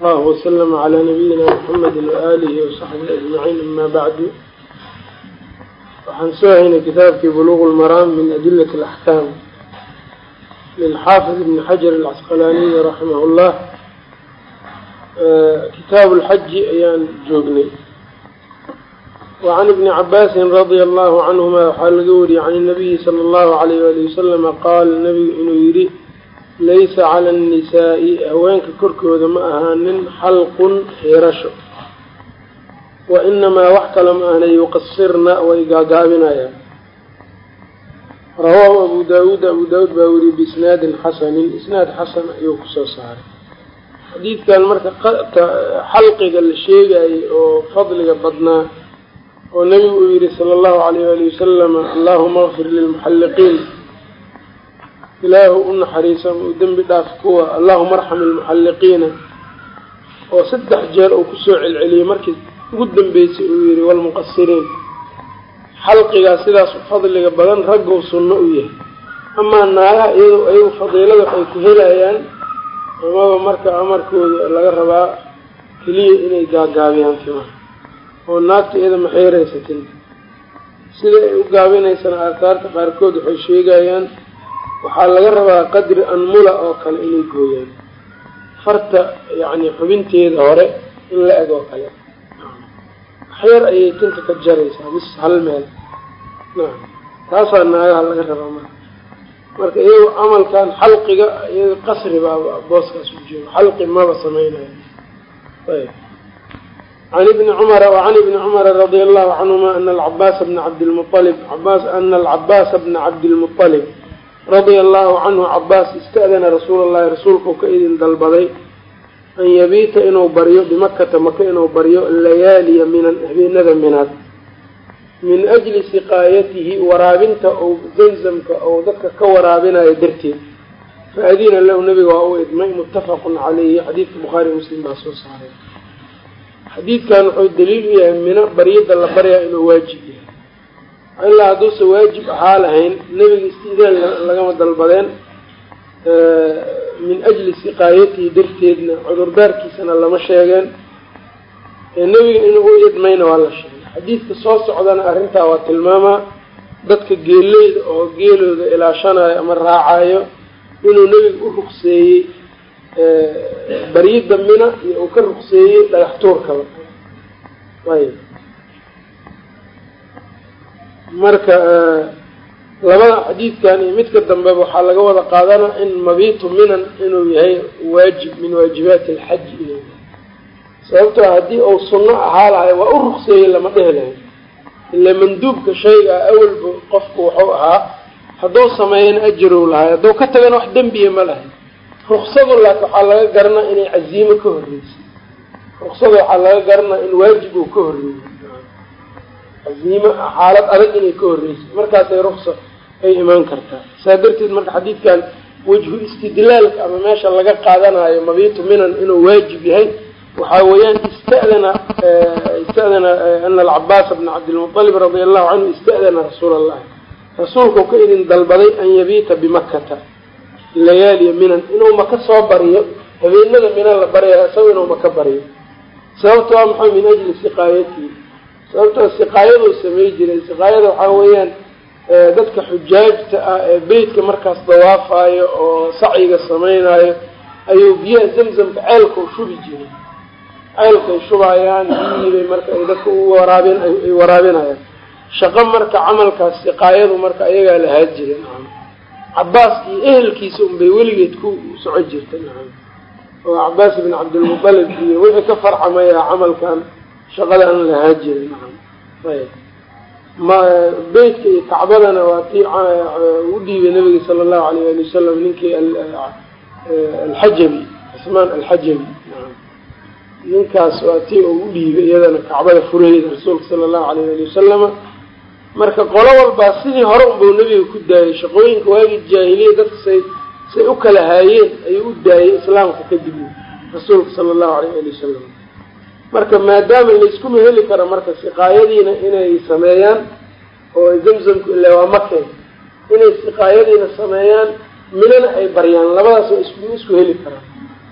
allahu waslama calaa nabiyina muxamedi waaalihi wasaxbihi ajmaciin ama bacdu waxaan soo haynay kitaabkii buluuqu lmaraam min adilati alaxkaam lilxaafid ibni xajar alcasqalaaniyi raximah llah kitaabu lxaji ayaan joognay wacan ibni cabaasin radia allahu canhuma waxaa laga wariyey can inabiyi sala allahu alayh wali wasalama qaal nabigu inuu yidhi laysa cala annisaa'i haweenka korkooda ma ahaanin xalqun xiirasho wa inamaa wax kale ma ahna yuqasirna way gaagaabinayaan. Rawaahu abu daawuud abu daawuud baa weriyey biisnaadin xasanin isnaad xasan ayuu ku soo saaray. Xadiidkan marka xalqiga la sheegayay oo fadliga badnaa oo nebigu uu yihi sala allahu alayh wali wasalama allahuma akfir lilmuxalliqiin ilaahu u naxariiso ama u dembi dhaaf kuwa allahuma arxam ilmuxalliqiina oo saddex jeer uu ku soo celceliyey markii ugu dambeysay uu yihi walmuqasiriin xalqigaa sidaas fadliga badan raggow sunno u yahay. Amaa naagaha iyado ayagu fadiilada ay ku helayaan amaba marka amarkooda laga rabaa keliya inay gaagaabiyaan timaha oo naagta iyada maxeeraysatin sida ay u gaabinaysana aathaarta qaarkood waxay sheegayaan waxaa laga rabaa qadri anmula oo kale inay gooyaan. Farta yacni xubinteeda hore in la eg oo kale waxyar ayay tinta ka jaraysaa bis hal meel. Taasaa naagaha laga rabaa marka. Marka iyagu camalkan xalqiga iyaga qasri baaba booskaas u joogo xalqi maba samaynayo. Ayb. Can ibni cumara wacan ibni cumara radia allahu canhuma ana alcabaasa bna cabdilmualib cabaas ana alcabaasa bna cabdilmualib radia allahu canhu cabaas ista'dana rasuula llahi rasuulkuu ka idin dalbaday an yabiita inuu baryo bimakata maka inuu baryo layaaliya minan habeenada minaad. Min ajli siqaayatihi waraabinta ou zamzamka ou dadka ka waraabinayo darteed. Fa adina lahu nabiga waa u idmay muttafaqun calayhi xadiidka bukhaari muslim baa soo saaray. Xadiidkan wuxuu daliil u yahay mino baryada la baryaa inuu waajib yahay ilaa hadduusa waajib ahaa lahayn nebiga istidaan lagama dalbadeen min ajli siqaayatihi darteedna cudurdaarkiisana lama sheegeen. Nebiga inuu u idmayna waa la sheegay. Xadiidka soo socdana arrintaa waa tilmaamaa dadka geeleyda oo geelooda ilaashanayo ama raacayo inuu nebiga u ruqseeyey baryida mina iyo uu ka ruqseeyey dhagax tuurkaba ayb marka labada xadiidkan iyo midka dambeba waxaa laga wada qaadana in mabiitu minan inuu yahay waajib min waajibaati alxaji inuu yahay sababtoo haddii uu sunno ahaa lahay waa u ruqseeyey lama dhehi lahay. Ila manduubka shayga awalba qofku wuxuu ahaa hadduu sameeyana ajarow lahay hadduu ka tagana wax dembiya ma lahay. Ruksadu laakin waxaa laga garanaa inay caziimo ka horreysay. Ruksada waxaa laga garanaa in waajib uu ka horreeyey caziimo xaalad adag inay ka horreysay markaasay ruksa ay imaan kartaa saa darteed marka xadiidkan wejhu istidlaalka ama meesha laga qaadanayo mabiitu minan inuu waajib yahay waxaa weeyaan istadana ista'dana ana alcabaasa bna cabdilmualib radia allahu canhu ista'dana rasuula allahi rasuulkau ka idin dalbaday an yabiita bimakkata layaaliya minan inuu maka soo baryo habeenada minan la barya isaga inuu maka baryo sababta waa maxay min ajli siqaayatihi sababtoo siqaayaduu samey jiray siqaayada waxaa weeyaan dadka xujaajta ah ee beytka markaas dawaafayo oo sacyiga samaynayo ayuu biyaha zamzamka ceelkau shubi jiray. Ceelkay shubayaan biyihiibay marka ay dadka u waraabin ay waraabinayaan. Shaqo marka camalkaas siqaayadu marka ayagaa lahaa jiray nacam. Cabaas ehelkiisa unbay weligeed ku soco jirta nacam. Oo cabaas ibn cabdilmutalib iyo wixii ka farxamayaa camalkan shaqada an lahaa jiray nacam. Beytka iyo kacbadana waa tii u dhiibay nabiga sala allahu alayh ali wasalam ninkii alxajabi cismaan alxajabi ninkaas waa tii uu u dhiibay iyadana kacbada furaheeda rasuulka sala allahu alayh ali wasalama marka qolo walbaa sidii hore unbuu nebiga ku daayay shaqooyinka waagii jaahiliya dadka say say u kala haayeen ayuu u daayay islaamka kadib rasuulka sala allahu alayh ali wasalam marka maadaama layskuma heli karo marka siqaayadiina inay sameeyaan oo zamzamku ilaa waa makeen inay siqaayadiina sameeyaan minana ay baryaan labadaas waa isku isku heli karaan.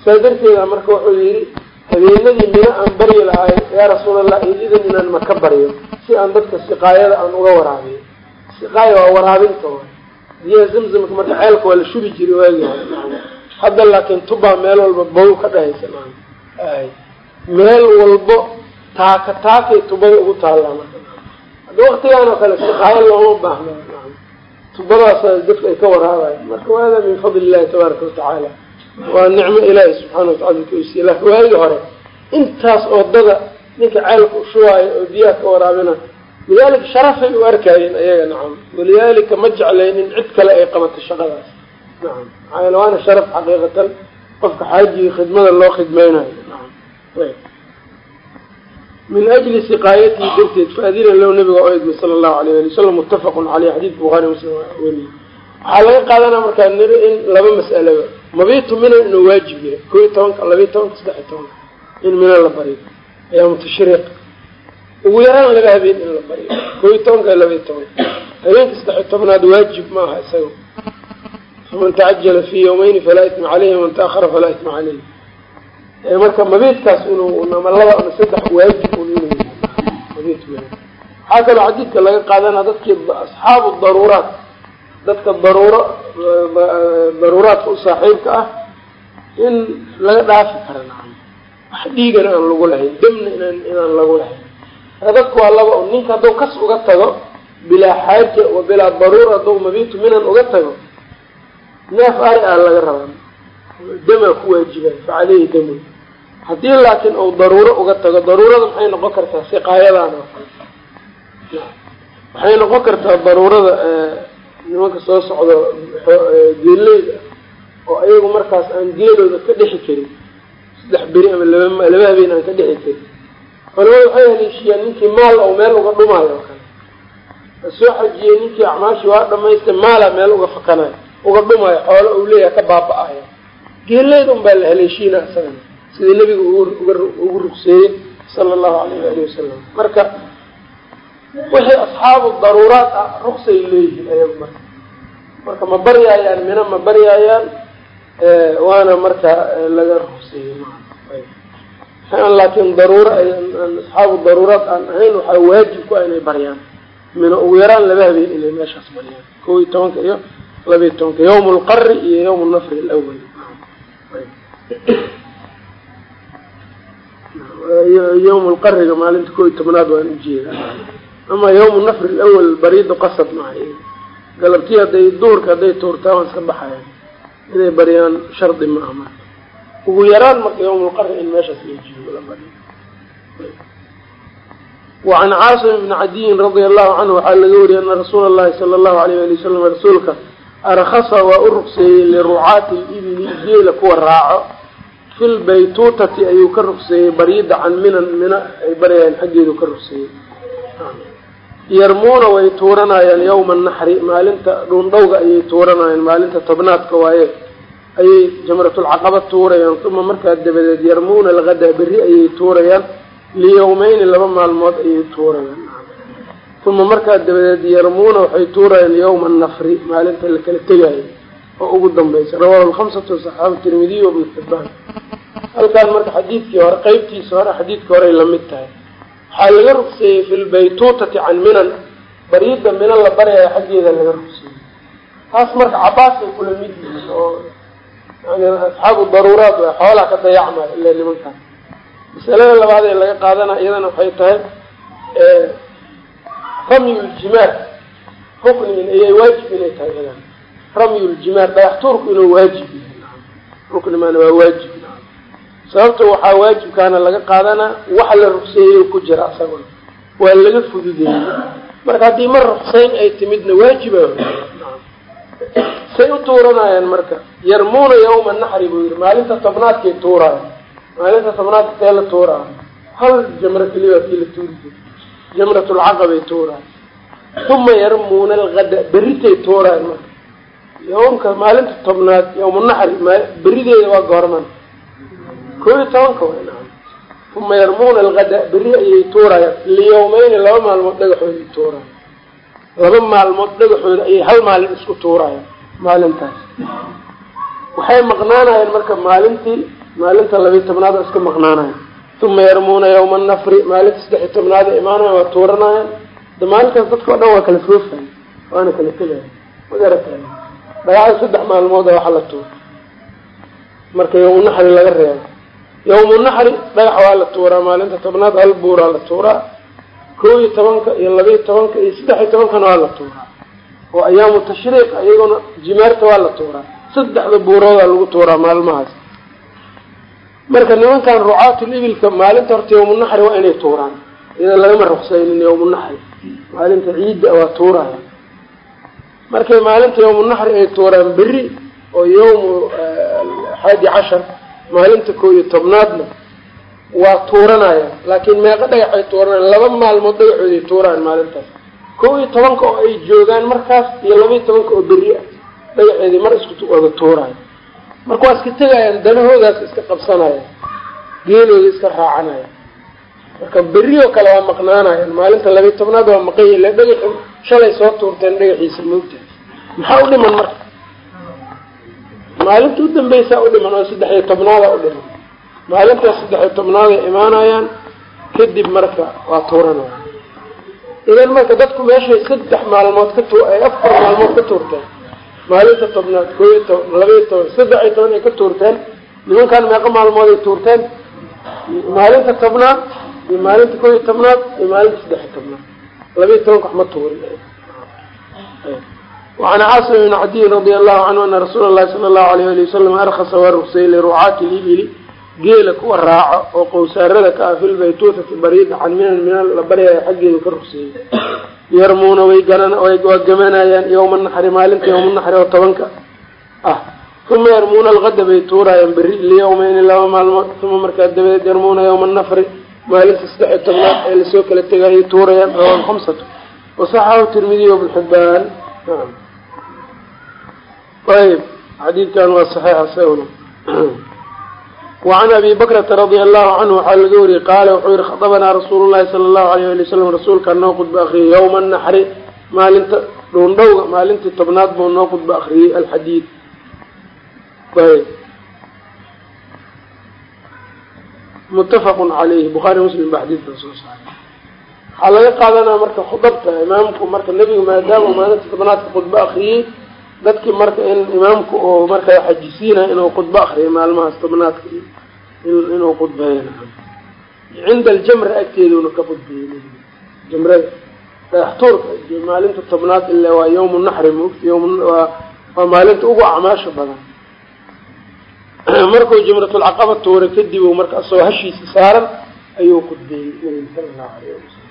Saa darteeda marka wuxuu yidhi habeenadii mina aan baryi lahay yaa rasuulallah idan inaan maka baryo si aan dadka siqaayada aan uga waraabiyo. Siqaaya waa waraabinta wa biyaha zamzamka marka ceelka waa la shubi jiray waagi. Hadda laakiin tubaa meel walba bow ka dhahaysa ay meel walbo taaka taakay tubada ugu taallaa marka hadda waktigaan oo kale siqaayo looma baahna tubadaas dadka ay ka waraabayan marka waada min fadli illahi tabaaraka watacaala waa nicmo ilaahi subxaana watacala kasiiye laakin waagi hore intaas oodada ninka ceelka ushuwaayo oo biyaha ka waraabina lidalika sharafay u arkaayeen ayaga nacam. Walidalika ma jeclaynin cid kale ay qabato shaqadaas. Nacam. Maxaa yale waana sharaf xaqiiqatan. Qofka xaajiga khidmada loo ayb min ajli siqaayatihi darteed faadina low nabiga oo idmay sala allahu alayh ali wasalam muttafaqun caleyh xadiidka buhaari muslim weliye waxaa laga qaadanaa markaa niri in laba mas'alaba mabitu mina inuu waajib yahay ko iyo tobanka labayo tobanka saddex iyo tobanka. In mina la bariyo. Ayaamu tashriiq ugu yaraan laba habeen in la bariyo. Ko iyo tobanka iyo labaiyo tobanka. Habeenka saddex iyo tobnaad waajib ma aha isaga faman tacajala fii yawmeyni falaa isma caleyhi waman taahara falaa isma caleyh marka mabiidkaas inuu ama laba ama saddex waajib un inuu mabiid waxaa kaloo xadiidka laga qaadanaa dadkii asxaabu daruuraat. Dadka daruuro daruuraadka u saaxiibka ah in laga dhaafi kara nacam. Wax dhiigana aan lagu lahayn demna inaan lagu lahayn. Marka dadku waa laba un ninka hadduu kas uga tago bilaa xaaja wa bilaa daruura hadduu mabiitu minan uga tago neef ari ah laga rabaa damaa ku waajibay fa caleyhi damun haddii laakiin uu daruuro uga tago daruurada maxay noqon kartaa siqaayadan waxay noqon kartaa daruurada nimanka soo socdo geeleyda oo ayagu markaas aan geelooda ka dhexi karin saddex beri ama laba laba habeen aan ka dhexi karin. Culamada waxay haleeshiyaan ninkii maal ou meel uga dhumaayo oo kale. Soo xajiyey ninkii acmaashii waa dhamaystay maala meel uga fakanayo uga dhumaayo xoolo uu leeyahay ka baaba-ayo geeleyda un baa la haleeshiina isagana sidii nebiga ugu rugseeyey sala allahu alayh waali wasalam marka wixii asxaabu daruuraat ah ruksay leeyihiin ayagu marka marka ma baryaayaan mina ma baryaayaan waana marka laga rugseeyey laakiin daruuro asxaabu daruuraat aan ahayn waxaa waajib ku ah inay baryaan. Mina ugu yaraan laba habeen inay meeshaas baryaan. Kow iyo tobanka iyo labaiyo tobanka yawm lqari iyo yawm nafri alawal yawm lqariga maalinta kow iyo tobnaad waan ujeeda ama yawmu nafri lawal bariidu qasab maaha galabtii hadday duhurka hadday tuurtaa waan iska baxayaan inay baryaan shardi ma aha. Marka ugu yaraan marka yawm lqari in meeshaas la jiigo la wacan caasim bni cadiyin radia allahu canhu waxaa laga wariyay ana rasuula allahi sala allahu alayh ali wasalam rasuulka arkasa waa u rugseeyey lirucaati libili geela kuwa raaco fi lbaytuutati ayuu ka rugseeyey baryida can minan mina ay baryayaan xaggeedu ka rugseeyey yarmuuna way tuuranayaan yawma naxri maalinta dhuundhowga ayay tuuranayaan maalinta tobnaadka waaye ayay jamratulcaqaba tuurayaan uma markaa dabadeed yarmuuna algadaa berri ayay tuurayaan liyawmeyni laba maalmood ayay tuurayaan. Uma markaa dabadeed yarmuuna waxay tuurayaan yawma nafri maalinta la kala tegaayo oo ugu dambaysa rawaahu lhamsatu saxaabu tirmidiy wabnu xibaan halkaan marka xadiidkii hore qeybtiisa hore xadiidkii horey la mid tahay. Waxaa laga rugseeyey fi lbaytuutati can minan. Baryida minan la baryayo xaggeeda laga rugseeyey taas marka cabaasay kula mid yihiin oo asxaabu daruuraat waa xoolaa ka dayacmaya ilaa nimankaas masalada labaad ee laga qaadana iyadana waxay tahay ramyuljimaar rukni ayay waajib inay tahay iyadan ramyuljimaar dhagax tuurku inuu waajib yahay. Rukni maana waa waajib. Sababta waxaa waajibkaana laga qaadanaa waxa la rugseeyey ku jira isaguna waa laga fududeeyey. Marka haddii mar ruksayn ay timidna waajiba say u tuuranayaan marka. Yarmuuna yawma naxri buu yihi maalinta tobnaadkay tuuraayo maalinta tobnaadka see la tuuraayo hal jamra keliya kii la tuuri jira jamratulcaqabay tuuraayo uma yarmuuna algada berritay tuuraayo marka yawmka maalinta tobnaad yawmunaxri berideeda waa goorman. Koo iyo tobanka uma yarmuuna algada berri ayay tuurayaan. Liyawmeyni laba maalmood dhagaxooday tuuraayan laba maalmood dhagaxooda ayay hal maalin isku tuurayaan maalintaas. Waxay maqnaanayaan marka maalintii maalinta labiyi tobnaad iska maqnaanayan uma yarmuuna yawma nafri maalinta saddex iyo tobnaada imaanayan waa tuuranayan de maalintaas dadka o dhan waa kala foofayan waana kala tegaya magarata dhagaxda saddex maalmooda waxa la tuura marka yawmunaxri laga reebo. Yawmunaxri dhagax waa la tuuraa maalinta tobnaad hal buuraa la tuuraa. Koo iyo tobanka iyo labiiyo tobanka iyo saddex iyo tobankana waa la tuuraa. Oo ayaamu tashriiq iyaguna jimaarta waa la tuuraa. Saddexda buuroodaa lagu tuuraa maalmahaas. Marka nimankan rucaatul ibilka maalinta horta yawmunaxri waa inay tuuraan. Iyada lagama ruqsaynin yawmunaxri maalinta ciidda waa tuuraya markay maalinta yawmunaxri ay tuuraan berri oo yawmu xaadi cashar maalinta koo iyo tobnaadna waa tuuranayaan laakiin meeqo dhagaxay tuuranayaan laba maalmood dhagaxooday tuuraan maalintaas. Kow iyo tobanka oo ay joogaan markaas iyo laba iyo tobanka oo berri ah dhagaxeedii mar isku wada tuuraayo marka waa iska tegayaan danahoodaas iska qabsanayaan geelooda iska raacanaya. Marka berri oo kale waa maqnaanayaan maalinta labiiyo tobnaad waa maqanya ile dhagaxi shalay soo tuurteen dhagaxiisa moogtahay maxaa u dhiman marka? Maalinta u dambeysaa u dhiman oo saddex iyo tobnaada u dhiman. Maalintaas saddex iyo tobnaaday imaanayaan kadib marka waa tuuranaya idan marka dadku meeshay saddex maalmood ka tu ay afar maalmood ka tuurteen maalinta tobnaad koo iyo toban labaiyo toban saddex iyo toban ay ka tuurteen nimankan meeqo maalmood ay tuurteen maalinta tobnaad iyo maalinta koo iyo tobnaad iyo maalinta saddex iyo tobnaad. Labaiyo tobanka wax ma tuurin wacan caasim ibn cadiy radia allahu canhu ana rasuul llahi sala allahu alayh ali wasalam arkhasa waa rugsay lirucaati libili geela kuwa raaco oo qowsaarada ka ah filbaytuutati bariida canminan minan la baryaya xaggeeda ka rugseeyey yarmuuna way garan waa gamanayaan yowma naxri maalinta yowma yowmanaxri oo tobanka ah uma yarmuuna alqada bay tuuraayaan beri liyawmayni laba maalmood uma markaa dabadeed yarmuuna yowma nafri maalinta saddex iyo tobnaad ee la soo kala tegayay tuurayaan rawa wa saxaahu tirmidiy ibnu xibbaan ayb xadiidkan waa saxiixa sawna wacan abi bakrata radia allahu canhu waxaa laga wariyey qaala wuxuu yihi khadabanaa rasuulu llahi sala allahu alayh ali wasalam rasuulkaa noo khudba akriyay yawma naxri maalinta dhuundhowga maalintii tobnaad buu noo khudba akriyey alxadiid ayb muttafaqun calayhi bukhaari muslim baa xadiidkan soo saaray waxaa laga qaadanaa marka khudabta imaamku marka nebigu maadaama maalinta tobnaadka khudbo akriyey dadkii marka in imaamku oo markaa xajisiinaya inuu khudbo akriyo maalmahaas tobnaadka inuu khudbeeyo cinda aljamra agteeduna ka khudbeeyey jamrada dhagaxtuurka maalinta tobnaad ila waa yawmu naxri maogta ymwaa waa maalinta ugu acmaasha badan. Markuu jamratulcaqaba tuuray kadib marka asagoo hashiisa saaran ayuu khudbeeyey nabiga sala allahu alayh wasalam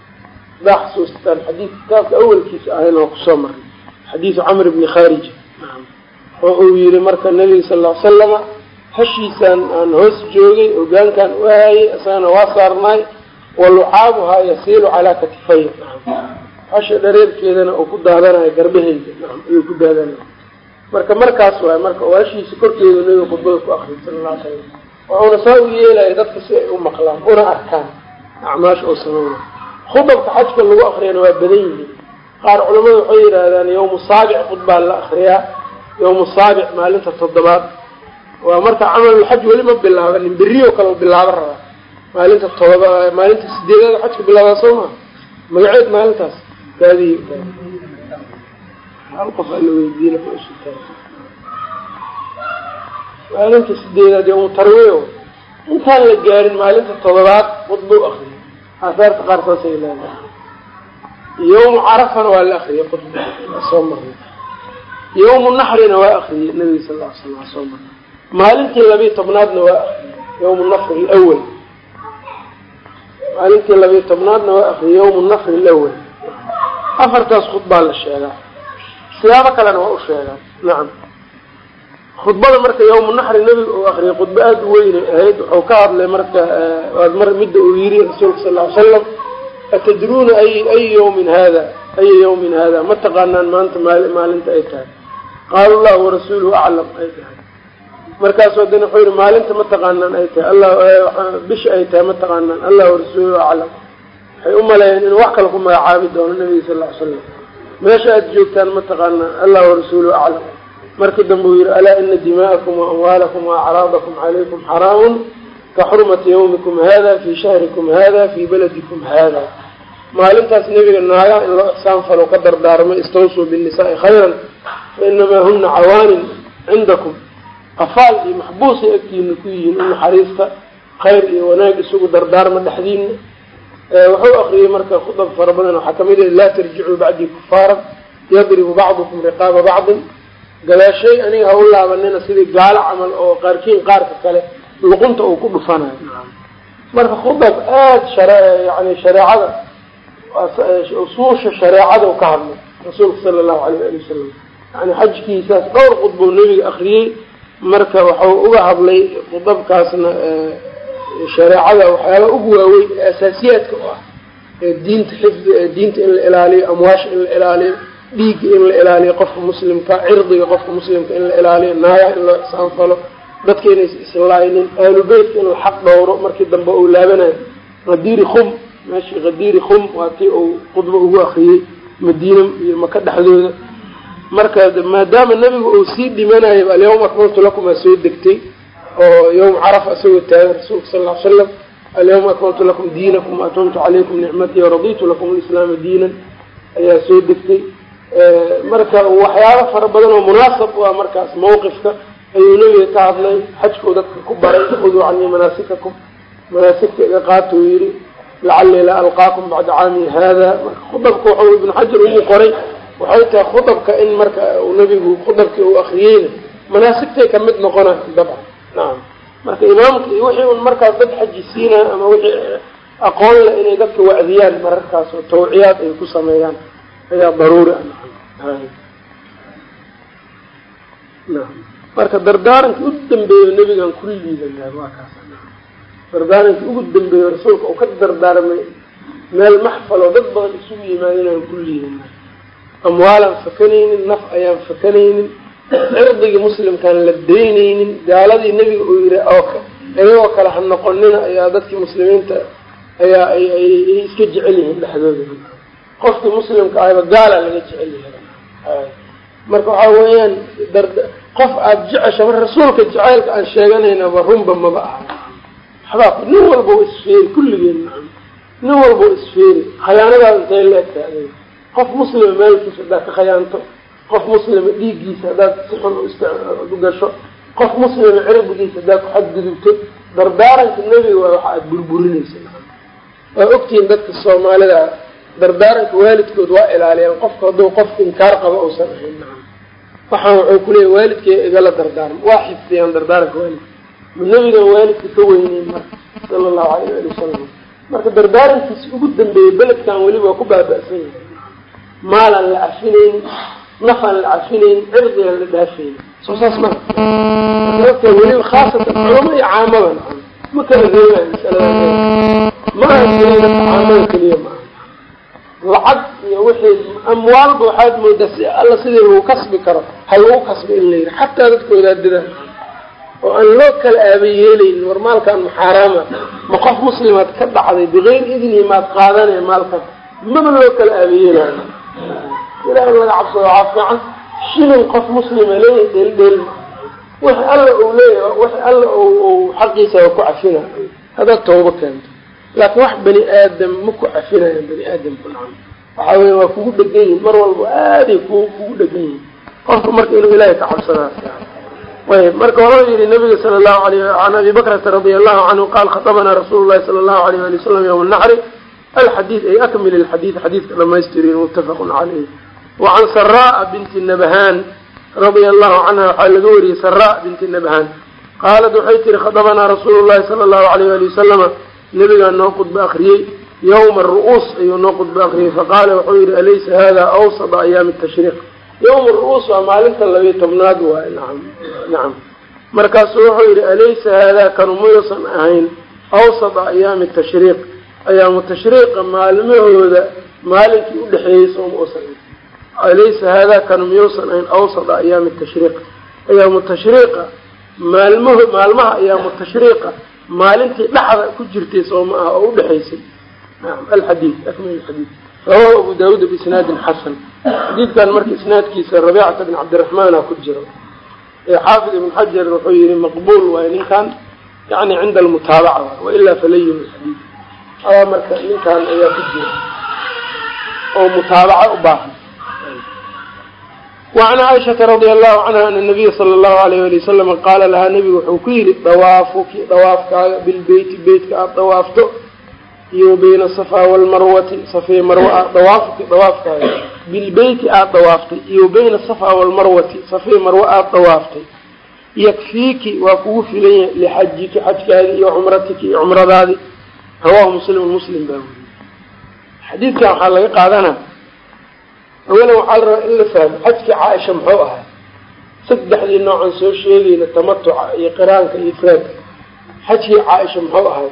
hadaa xasuustaan xadiid kitaabka awalkiisa ahayn oo ku soo maray xadiidu camr bni kharija oo uu yihi marka nabiga sal ll salama hashiisaan aan hoos joogay ogaankaan u hayay isagana waa saarnaay wa lucaabuhaa yasiilu calaa katifay hasha dhareerkeedana uu ku daadanayo garbahayda ayuu ku daadanaya marka markaas waay marka oo hashiisa korkeedu nabiga khudbada ku akriy sala alla ly salam wuxuuna saa u yeelaya dadka si ay u maqlaan una arkaan. Acmaasha oo sameynay khudabka xajka lagu akriyana waa badan yihiin qaar culamada waxay yidhaahdaan yawmu saabic khudbaa la akriyaa yawmu saabic maalinta toddobaad. Waa marka camalulxaj weli ma bilaabanin berrio kale bilaabo rabaa. Maalinta todoba maalinta sideedaad xajka bilaabaa soo maa magaceed maalintaas kaadii hal qof ala weydiina maalinta sideedaad yawmu tarwiyo intaan la gaarin maalinta todobaad khudba u akriyo aahaarta qaar saasay leedahay yawmu carafana waa la akriyay khudba soo marnay yawmu naxrina waa akriyay nabiga sal ly slam soo marnay maalintii labiiyo tobnaadna waa akriyay yawmu nafri lwal maalintii labiiyo tobnaadna waa akriyay yawmu nafri lawal afartaas khudbaa la sheegaa siyaabo kalena waa u sheegaa nacam khudbada marka yawmu naxri nabiga uu akriyay khudba aada u weynay ahayd wuxuu ka hadlay marka mar midda uu yiri rasuulka sal ly salam atadruuna ay yawmin hada aya yawmin hada ma taqaanaan maanta maal maalinta ay tahay qaala allahu warasuuluhu aclam ay tahay markaasu haddana wuxuu yihi maalinta ma taqaanaan ay tahay alla bisha ay tahay ma taqaanaan allah warasuuluhu aclam waxay u maleeyeen inuu wax kale ku magacaabi doono nabiga sal ly slam meesha aada joogtaan ma taqaanaan allah warasuuluhu aclam markii dambe uu yihi alaa ina dima'akum waamwaalakum waacraadakum calaykum xaraamun ka xurmati yawmikum hada fi shahrikum hada fi baladikum hada maalintaas nebiga naagaha in loo ixsaan falo ka dardaarmay istawsuu binnisaai khayran fa inamaa huna cawaanin cindakum. Qafaal iyo maxbuusay agtiina ku yihiin u naxariista khayr iyo wanaag isugu dardaarma dhexdiina wuxuu akriyey marka khudab fara badan waxaa ka mid ah laa tarjicuu bacdii kufaaran yadribu bacdukum riqaaba bacdin. Gadaashay aniga ha u laabanina sidii gaalo camal oo qaarkiin qaarka kale luqunta uu ku dhufanayo. Marka khudab aada share yani shareecada usuusha shareecada ka hadlay rasuulka sala allahu alayh ali wasalam yani xajkiisaas dhowr khudbou nebiga akriyey marka waxau uga hadlay khudabkaasna shareecada waxyaaba ugu waaweyn ee asaasiyaadka u ah ee diinta xifdi diinta in la ilaaliyo amwaasha in la ilaaliyo dhiigga in la ilaaliyo qofka muslimka cirdiga qofka muslimka in la ilaaliyo naagaha in loo ixsaan falo dadka inaysa islaaynin aalu beytka in la xaq dhowro markii dambe uu laabanayo qadiiri khum meeshii qadiiri khum waa tii uu khudba ugu akriyey madiina iyo maka dhexdooda. Marka maadaama nebigu uu sii dhimanayo alyawma akmaltu lakum aa soo degtay oo yawm carafa isagoo taagan rasuulka sal ly slam alyawma akmaltu lakum diinakum waatmamtu calaykum nicmatii waraditu lakum lislaama diinan ayaa soo degtay. Marka waxyaaba fara badan oo munaasab u ah markaas mawqifka ayuu nebiga ka hadlay xajkuu dadka ku baray khuduu canii manaasikakum manaasigta iga qaata uu yihi lacalii la alqaakum bacda caami hada marka khudabka waxau ibnu xajar ugu qoray waxay tahay khudabka in marka nebigu khudabkii uu akriyeyna manaasigtay ka mid noqona dabcan nacam marka imaamka wixii un markaas dad xaji siina ama wixii aqoon leh inay dadka wacdiyaan mararkaas oo tawciyaad ay ku sameeyaan ayaa daruuri ah marka dardaarankii u dambeeyo nebigan ku liidanaa waa kaas dardaarankii ugu dambeeyo rasuulka uu ka dardaarmay meel maxfal oo dad badan isugu yimaado inaan ku liidanaa amwaalaan fakanaynin naf ayaan fakanaynin cirdigii muslimkaan la daynaynin gaaladii nebiga uu yihi oo iyagoo kale ha noqonina ayaa dadkii muslimiinta ayaa ay iska jecel yihiin dhexdooda. Qofkii muslimka ahba gaala laga jecel yahay. Marka waxaa weeyaan qof aada jecesha mar rasuulka jacaylka aan sheeganaynaba runba maba aha waxbaa nin walba wa isfeeri kulligeen maa nin walba wa isfeeri khayaanadaada intay la egtaada qof muslima maalkiisa haddaad ka khayaanto? Qof muslima dhiiggiisa haddaad si xun u gasho? Qof muslima cirbigiisa haddaad ku xadgudubto dardaaranka nebiga waa waxa aada burburinaysa waa ogtihiin dadka soomaalida dardaaranka waalidkood waa ilaaliyaan. Qofka hadduu qof inkaar qabo uusan ahayn waxaan wuxuu kuleeya waalidkay igala dardaarmo? Waa xifdiyaan dardaaranka waalidka ma nebigan waalidka ka weyneyn marka sala allahu alayh ali wasalam marka dardaarankiisi ugu dambeeyey beledkan weliba waa ku baaba-san yahay. Maalaan la cafinaynin nafaan la cafinaynin cirdigaan la dhaafaynin soo saas maa sababta weliba khaasatan culamo iyo caamada ma kala reebayo masalada ma caamada keliya maaha lacag iyo wixii amwaalba waxaad moodaa si alla sidii lagu kasbi karo ha lagu kasbi in la yidhi. Xataa dadka wadaadada oo aan loo kala aaba yeelaynin war maalkan maxaaraama ma qof muslimaad ka dhacday bikayr idnihi maad qaadanaya maalkan maba loo kala aaba yeelayo ilaah laga cabsado waxaa fiican shilin qof muslima leeyahay dheeldheel wixi alla uu leeyahay wixi alla u xaqiisa ku cafina haddaad tooba keento. Laakiin wax bani aadam ma ku cafinayan bani aadamku nacam. Waxaa weya waa kugu dhegan yihiin mar walba aaday ku kugu dhegan yihiin qofka marka inuu ilaahay ka cabsadaa marka wuxuu yihi nabiga sala allahu alayh can abi bakrata radia allahu canhu qaal khatabanaa rasuulu llahi sala allahu alayh ali wasalam yawma naxri alxadiid ay akmil alxadiid xadiidka dhamaystiriin muttafaqun caleyh wacan saraa binti nabhaan radia allahu canha waxaa laga wariyey saraa binti nabhaan qaalat waxay tihi khadabanaa rasuulu llahi sala allahu alayh ali wasalama nabigaa noo khudba akriyey yawma aru'uus ayuu noo khudba akriyey faqaala wuxuu yihi alaysa hada awsada ayaami tashriiq yawma ru'uus waa maalinta labiyo tobnaad waay nacam nacam markaasuu wuxuu yihi alaysa haadaa kanu muyuusan ahayn awsada ayaami tashriiq ayaamu tashriiqa maalmahooda maalinkii udhexeeyey sooma usan alaysa haadaa kanu miyuusan ahayn awsada ayaami tashriiq ayaamu tashriiqa maalmaho maalmaha ayaamu tashriiqa maalintii dhexda ku jirtay sooma ah oo udhexaysay naam alxadiid akmil alxadiid rawahu abu daawuud biisnaadin xasan. Xadiidkan marka isnaadkiisa rabiicata bin cabdiraxmaana ku jiro. Xaafid ibn xajar wuxuu yihi maqbuul waay ninkan yani cinda almutaabaca wailaa falayin xadiid. Aa marka ninkan ayaa ku jira oo mutaabaca u baahan. Wacan caaishata radia allahu canha ana nabiya sala allahu alayh ali wasalama qaala lahaa nabigu wuxuu ku yidhi dawaafuki dawaafkaaga bilbeyti beytka aada dawaafto iyo bayna safaa walmarwati safee marwa a dawaafuki dawaafkaaga bilbeyti aada dawaaftay iyo bayna safaa walmarwati safee marwa aada dawaaftay yakfiiki waa kugu filan yahay lixajiki xajkaadi iyo cumratiki iyo cumradaadi rawahu muslim muslim baa weriye xadiidkan waxaa laga qaadanaa awalan waxaa la rabaa in la fahmo xajkii caaisha muxuu ahay saddexdii noocan soo sheegayna tamatuca iyo qiraanka iyo ifraadka. Xajkii caaisha muxuu ahay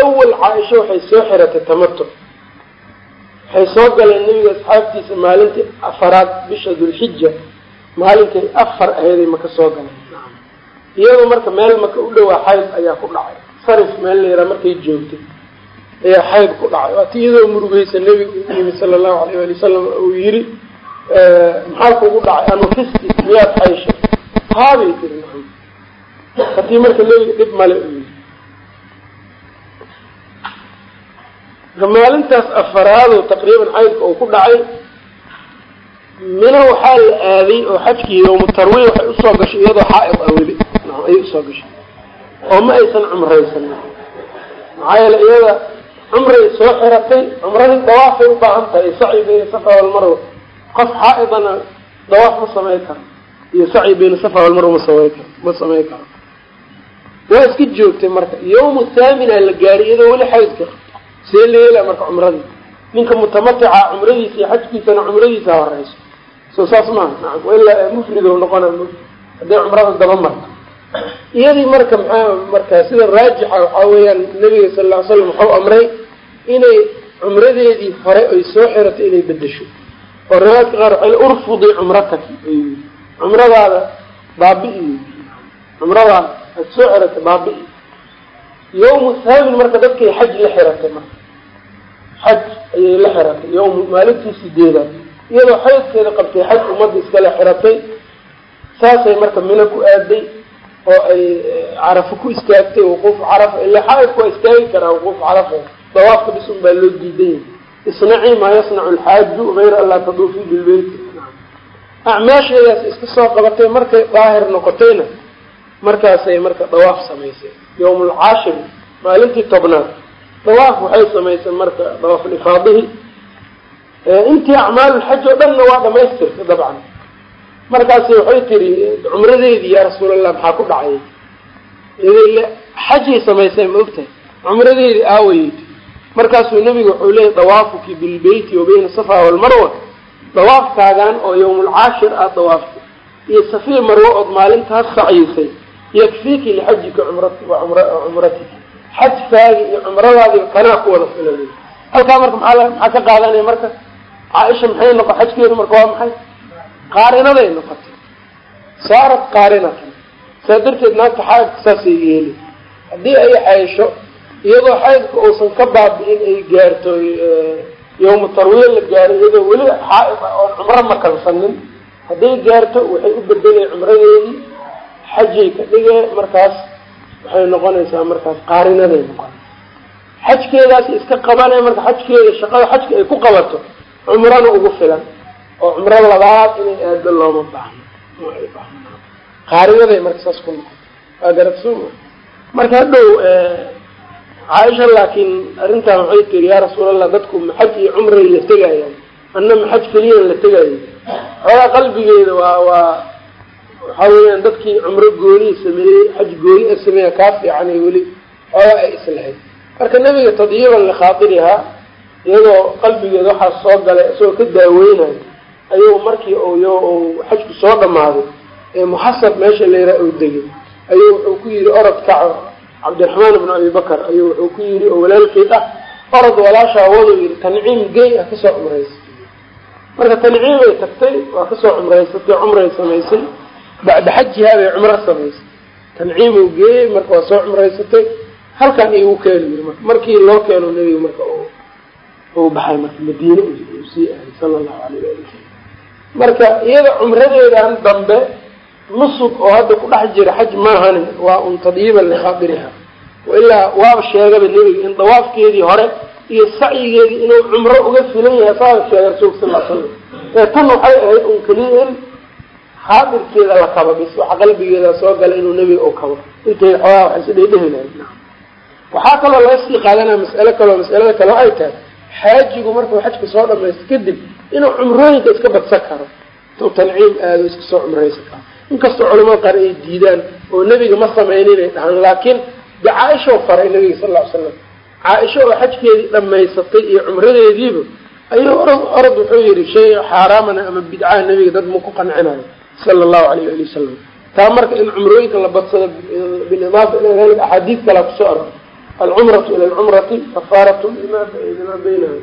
awal caaisha waxay soo xiratay tamatuc waxay soo galeen nebiga asxaabtiisa maalintii afaraad bisha dulxija maalinkay afar aheeday maka soo galeen iyadoo marka meel maka u dhowaa xayd ayaa ku dhacay sarif meel la yaraa markay joogtay ayaa xayd ku dhacay waati iyadoo murugeysa nebiga u yimi sala allahu alayh ali wasalam uu yiri maxaa kugu dhacay anufisti miyaad xaysha haabay tiri naam haddii marka nebiga dhib male maalintaas afaraadoo taqriiban xaydka uu ku dhacay mina waxaa la aaday oo xajkii yowmu tarwiy waxay u soo gashay iyadoo xaa-id ah weli. Ayay u soo gashay. Oo ma aysan cumraysanin maxaa yeele iyada cumray soo xiratay cumradii dawaafay u baahan tahay sacyi bayna safa walmarwa qof xaa-idana dawaaf ma samey karo iyo sacyi bayna safa walmarwa ma samey karo ma samey karo. Waa iska joogtay marka. Yawmu thaamina la gaari iyadoo weli xaydka see leela marka cumradii ninka mutamatica cumradiisa iyo xajkiisana cumradiisa horeyso soo saas maaha wailaa mufrido noqona hadday cumrada daba marto. Iyadii marka maxaa marka sida raajixa waxaa weeyaan nabiga sal ll ly slam wuxuu amray inay cumradeedii hore ay soo xirato inay bedesho oo riwaayadka qaar waxay urfudii cumrataki. Ayuu cumradaada baabi'i. Cumradaada aad soo xiratay baabi'i. Thaamin marka dadkay xaj la xiratay marka xaj ayay la xiratay yawm maalintii sideedaad iyadoo xaydkeeda qabtay xaj ummadda iskala xiratay saasay marka mina ku aaday oo ay carafo ku istaagtay wuquuf carafa ilaa xaaidku waa istaagi karaa wuquuf carafa dawaafka bis un baa loo diidan yahay isnacii maa yasnacu alxaaju hayra an laa taduufii bilbeyti acmaasheedaas iska soo qabatay markay daahir noqotayna markaasay marka dawaaf samaysay. Yawm alcaashir maalintii tobnaad dawaaf waxay samaysay marka dawaafulifaadihi intii acmaalulxaj oo dhanna waa dhamaystirtay dabcan. Markaasi waxay tiri cumradeedii yaa rasuulallah maxaa ku dhacay? Xajay samaysay ma ogtahay. Cumradeedii aawayey markaasuu nebigu wuxuu leeyay dawaafuki bilbeyti wa bayna safa walmarwa. Dawaafkaagan oo yawmulcaashir aada dawaaftay iyo safii marwo ood maalintaas sacyisay yakfiiki lixajika cumratiki xajkaagi iyo cumradaadiiba kanaa ku wada filan. Halkaa marka maaa maxaa ka qaadanaya marka caaisha maxay noqo xajkeedu marka waa maxay? Qaarinaday noqotay. Saarat qaarinatan saa darteed naagta xaydka saasay yeeli. Haddii ay xaysho iyadoo xaydka uusan ka baabi'in ay gaarto yawmu tarwiya la gaaro iyadoo weli xaaid ah cumro makansanin hadday gaarto waxay u bedelay cumradeedii xajay ka dhigee markaas waxay noqonaysaa markaas qaarinaday noqon. Xajkeedaas iska qabanay marka xajkeeda shaqada xajka ay ku qabato cumrana ugu filan oo cumro labaad inay aado looma baahno qaarinaday marka saas ku noqoto waa garadsuuma marka hadhow caaisha laakiin arrintan waxay tiri yaa rasuulallah dadku maxaj iyo cumray la tegayaan. Anna maxaj keliyan la tegayo xoogaa qalbigeeda waa waa waxaa weeyaan dadkii cumro goonihi sameeyey xaj gooni a sameeya kaa fiicanay weli xoogaa ay islahayd marka nebiga tadyiiban likhaatirihaa iyadoo qalbigeeda waxaa soo galay isagoo ka daaweynayo ayuu markii u xajku soo dhamaaday ee muxasab meesha layraa oo degay ayuu wuxuu ku yidhi orod kaco cabdiraxmaan ibnu abi bakar ayuu wuxuu ku yidhi oo walaalkeed ah orod walaashaa wadu yidhi tanciim gey ah ka soo cumraysatay marka tanciimay tagtay waa ka soo cumraysatay cumray samaysay bacda xajihaa bay cumro samaysay tanciimuu geeyey marka waa soo cumraysatay. Halkan igu keenu yiri marka. Markii loo keeno nebiga marka uu baxay marka madiine uu sii aaday sala allahu alayh ali wasalam marka iyada cumradeedan dambe nusug oo hadda ku dhex jira xaj maahani waa un tadyiiban likhaadiriha wailaa waaba sheegaba nebiga in dawaafkeedii hore iyo sacyigeedii inuu cumro uga filan yahay saaba sheegay rasuulka sal l slam ee tan waxay ahayd un keliya in xaadirkeeda la kaba bis waxa qalbigeeda soo gala inuu nebiga u kabo intay xoogaa waxay si dhedhehi lahayd waxaa kaloo laga sii qaadanaya mas'alo kaleo masalada kale waxay tahay xaajigu markuu xajka soo dhamaysto kadib inuu cumrooyinka iska badsan karo intuu tanciim aado iska soo cumraysan karo. Inkastoo culamada qaar ay diidaan oo nebiga ma sameynin ay dhahaan laakiin de caaisha u faray nabiga sal ly slam caaisha oo xajkeedii dhamaysatay iyo cumradeediiba ayuu orad orad wuxuu yihi shay xaaraamana ama bidcaha nebiga dad ma qancinayo sala allahu alayh ali wasalam taa marka in cumrooyinka la badsado bilidaafa ila dalika axaadiis kalaa ku soo aror alcumratu ila alcumrati kafaaratu lima baynaha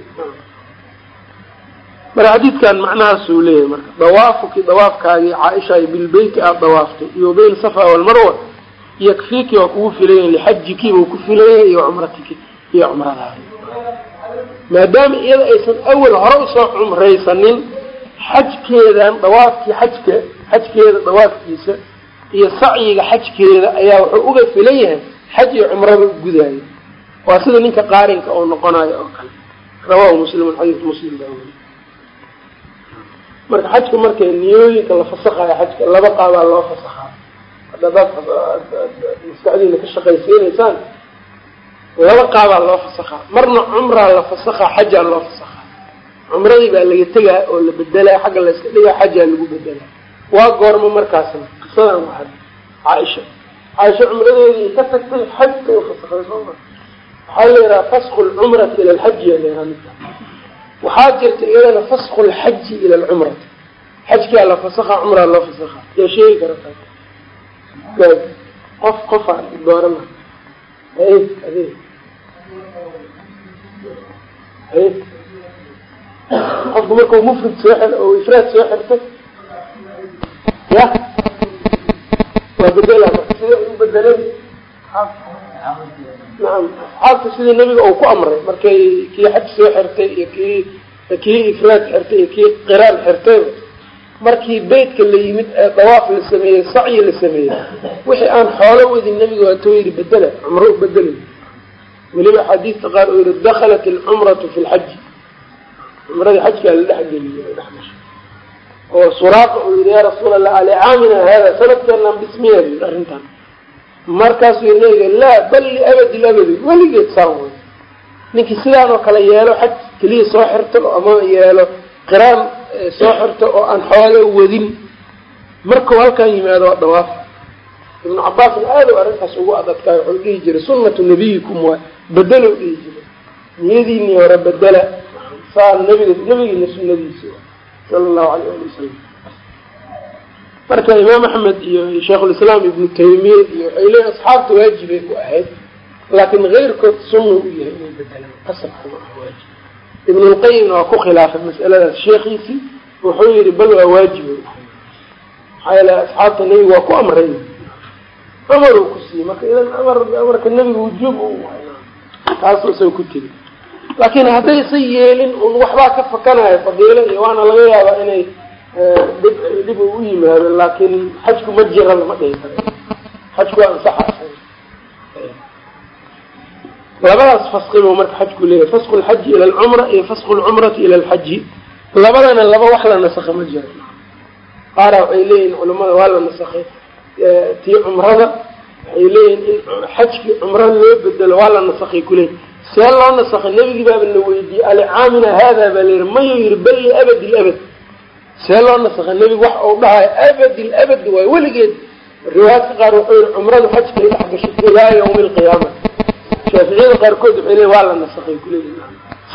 marka xadiidkan macnahaasuu leeyahay marka dawaafuki dawaafkaagii caaisha bilbeyti aada dawaaftay iyo bayn safa walmarwa yakfiiki waa kugu filayahin lixajiki buu ku filayahay iyo cumratiki iyo cumradaadi maadaama iyada aysan awal hore u soo cumraysanin xajkeedan dawaafkii xajka xajkeeda dawaafkiisa iyo sacyiga xajkeeda ayaa wuxuu uga filan yahay xaj iyo cumraba gudaayo. Waa sida ninka qaarinka oo noqonayo oo kale. Rawahu muslimun xadiis muslim baa weli marka xajka marka niyooyinka la fasakhayo xajka laba qaabaa loo fasakhaa hadadaad maskaxdiina ka shaqaysiinaysaan laba qaabaa loo fasakhaa marna cumraa la fasakhaa xajaa loo fasakhaa cumradii baa laga tegaa oo la bedelaa xagga la iska dhigaa xajaa lagu bedelaa waa goorma markaasna qisadan waxad caaisha. Caaisha cumradeedii ka tagtay xajka u fasakday sooma waxaa la yidhaha fasku lcumrati ila alxaji yaa layahaa midka. Waxaa jirta iyadana fasku lxaji ila alcumrati. Xajkaa la fasakha cumraa loo fasakha yaa sheegi karata qof qofaa doorana. Hay qofku markau mufrid soo xir oo ifraad soo xirto ya waa bedela sida u bedeleen nacam asxaabta sidii nebiga uu ku amray markay kii xaj soo xirtay iyo kii kii ifraad xirtay iyo kii qiraan xirtay markii beytka la yimid ee dawaaf la sameeyey sacyi la sameeyey wixii aan xoolo wadin nebiga waa too yidhi bedela cumro u bedelay weliba axaadiista qaar uu yihi dakhalat alcumratu fi lxaji cumradii xajkaa la dhex gashay oo suraaqa uu yihi yaa rasuul allah alicaamina hada sanadkeenaan bismiya yii arrintan. Markaasuu yii nabiga laa bal liabadi labadi weligeed saan way ninkii sidaan oo kale yeelo xaj keliya soo xirto ama yeelo qiraan soo xirto oo aan xoolo wadin. Markau halkan yimaado waa dawaaf ibnu cabaasna aad u arrintaas ugu adadkaay wuxuu dhihi jiray sunnatu nabiyikum waa bedelo dhihi jiray. Niyadiinii hore bedela saa nabiga nabigiina sunadiisi sala allahu alayh ali wasalam marka imaam axmed iyo sheikhulislaam ibnu taymiya iyo waxay leeyiin asxaabta waajibay ku ahayd laakiin keyrkood sunna u yahay inay bedelaan qasabkuma ah waajib. Ibnulqayimna waa ku khilaafay mas'aladaas sheekhiisii wuxuu yihi bal waa waajibay maxaa yeele asxaabta nebiga waa ku amray. Amar uu ku siiyey marka idan amar amarka nebiga wujuub taasuu isaga ku tegi laakiin haddaysa yeelin un waxbaa ka fakanayo fadiilo iyo waana laga yaabaa inay dhib dhib u yimaado laakiin xajku ma jira lama dhihi xajku ansaxa labadaas fasqibu marka xajku leeyahay. Fasqu lxaji ila alcumra iyo fasqu lcumrati ila alxaji labadana laba wax la nasakha ma jiro qaara waxay leeyihiin culamada waa la nasakhay. Tii cumrada waxay leeyihiin in xajkii cumra loo bedelo waa la nasakhay kuleey see loo nasakhay nebigii baaba la weydiiyey alicaamina hada baa layihi mayuu yihi bal liabadi labad see loo nasakhay nebigu wax uu dhahayo abadi labad waay weligeed. Riwaayadka qaar wuxuu yihi cumradu xajkay dhex gashay ilaa yawmi alqiyaama shaaficiyada qaarkood waxay leeyiin waa la nasakhay kuleeyihin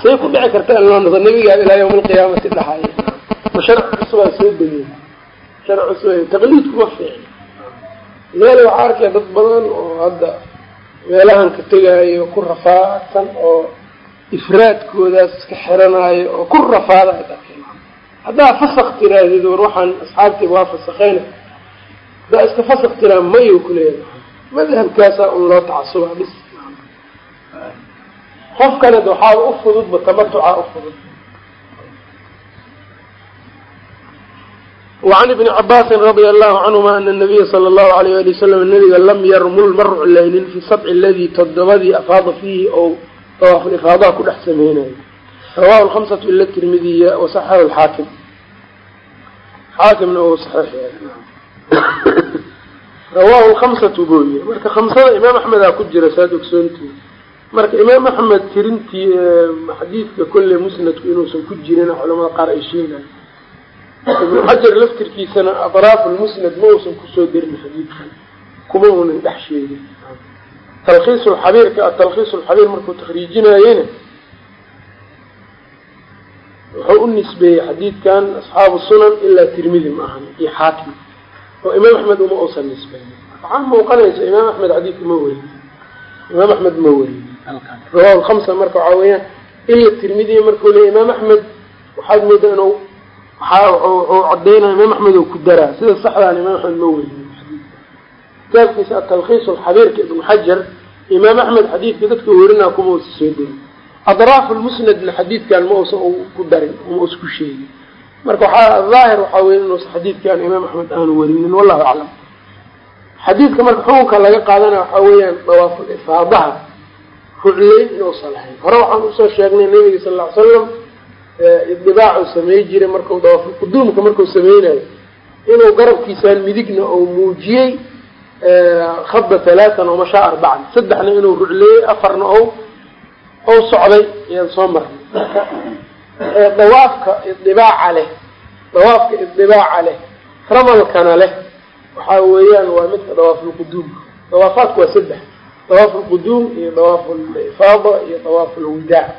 say ku dhici karta in loo nasa nebigaa ilaa yawmi alqiyaamati dhaxaaya ma sharci cusubaa soo degey sharci cusub taqliidkuma fiicin. Meel waxaa arkaya dad badan oo hadda meelahan ka tegaayo ku rafaadsan oo ifraadkoodaas iska xiranaayo oo ku rafaadayo darkeen haddaa fasak tiraahdeed war waxaan asxaabtiiba waa fasakeyna haddaa iska fasak tiraa mayo kuleeyahay madhabkaasaa un loo tacasubaa bis qofkanad waxaa u fududba tamatucaa u fudud wacan ibni cabaasin radia allahu canhuma ana nabiya sala allahu alayh ali wasalam nabiga lam yarmul ma ruclaynin fi sabci aladii todobadii afaada fiihi ou dawaaful ifaadaha ku dhex sameynayo rawahu lhamsatu ila tirmidiya wasaxahu lxaakim xaakimna uu saxiix yahay rawaahu lhamsatu booye marka khamsada imaam axmedaa ku jira saad ogsoontii marka imaam axmed tirintii xadiidka kolle musnadku inuusan ku jirin culamada qaar ay sheegayo ibnu xajar laftirkiisana adraaf lmusnad ma uusan ku soo derin xadiidkan. Kuma uunan dhex sheegin. Talkhiis lxabiirka atalkhiis lxabiir markuu takhriijinayena wuxuu u nisbeeyey xadiidkan asxaabu sunan ilaa tirmidi ma ahan iyo xaakim. Oo imaam axmed uma uusan nisbeeyin waxaa muuqanaysa imaam axmed xadiidka ma weriy imaam axmed ma weriy rawahu lhamsa marka waxaa weeyaan ila tirmidiya markuu leeyay imaam axmed waxaad moodaa inuu waxa wuxuu cadaynaya imaam axmed oo ku daraa sida saxdaan imaam axmed ma weriy kitaabkiisa atalkhiis lxabiirka ibnu xajar imaam axmed xadiidka dadka werinaa kuma uusa soo derin adraaf lmusnadna xadiidkan ma uusan ku darin ma uusa ku sheegin. Marka waxaa daahir waxaa weya inuusa xadiidkan imaam axmed aanu werinin wallahu aclam. Xadiidka marka xukunka laga qaadanaya waxaa weeyaan dawaaful ifaadaha. Rucleyn inuusan lahayn hore waxaan u soo sheegnay nabiga sal ll ly slam idibaacu samey jiray marku dawaaful quduumka markuu sameynayo inuu garabkiisaan midigna ou muujiyey khaba halaatan oo mashaa arbacan saddexna inuu rucleeyey afarna o ou socday ayaan soo marnay. Marka dawaafka idibaaca leh dawaafka idibaaca leh ramalkana leh waxaa weeyaan waa midka dawaafulquduumka dawaafaadku waa saddex dawaaf lquduum iyo dawaaf lifaada iyo dawaaf lwidaac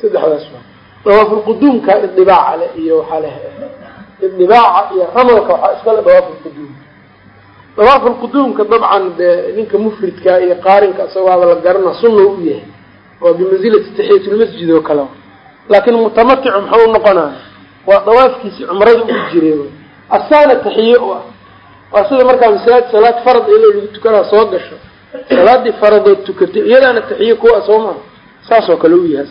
saddexdaas waa dawaaf lquduumka idibaaca leh iyo waxaa leh idibaaca iyo ramalka waxaa iskale dawaaf lquduum dawaaf lquduumka dabcan dee ninka mufridka iyo qaarinka isagoaba la garana sunna u yahay waa bimanzilati taxiyatulmasjid oo kale. Laakin mutamaticu maxau unoqonaya waa dawaafkiisi cumrada ugu jiray asaana taxiye u ah. Waa sida markaa masaajid salaad farad iyadoo lagu tukanaa soo gasho. Salaadii faradood tukatay iyadaana taxiye kuwa soo maha saas oo kale u yahay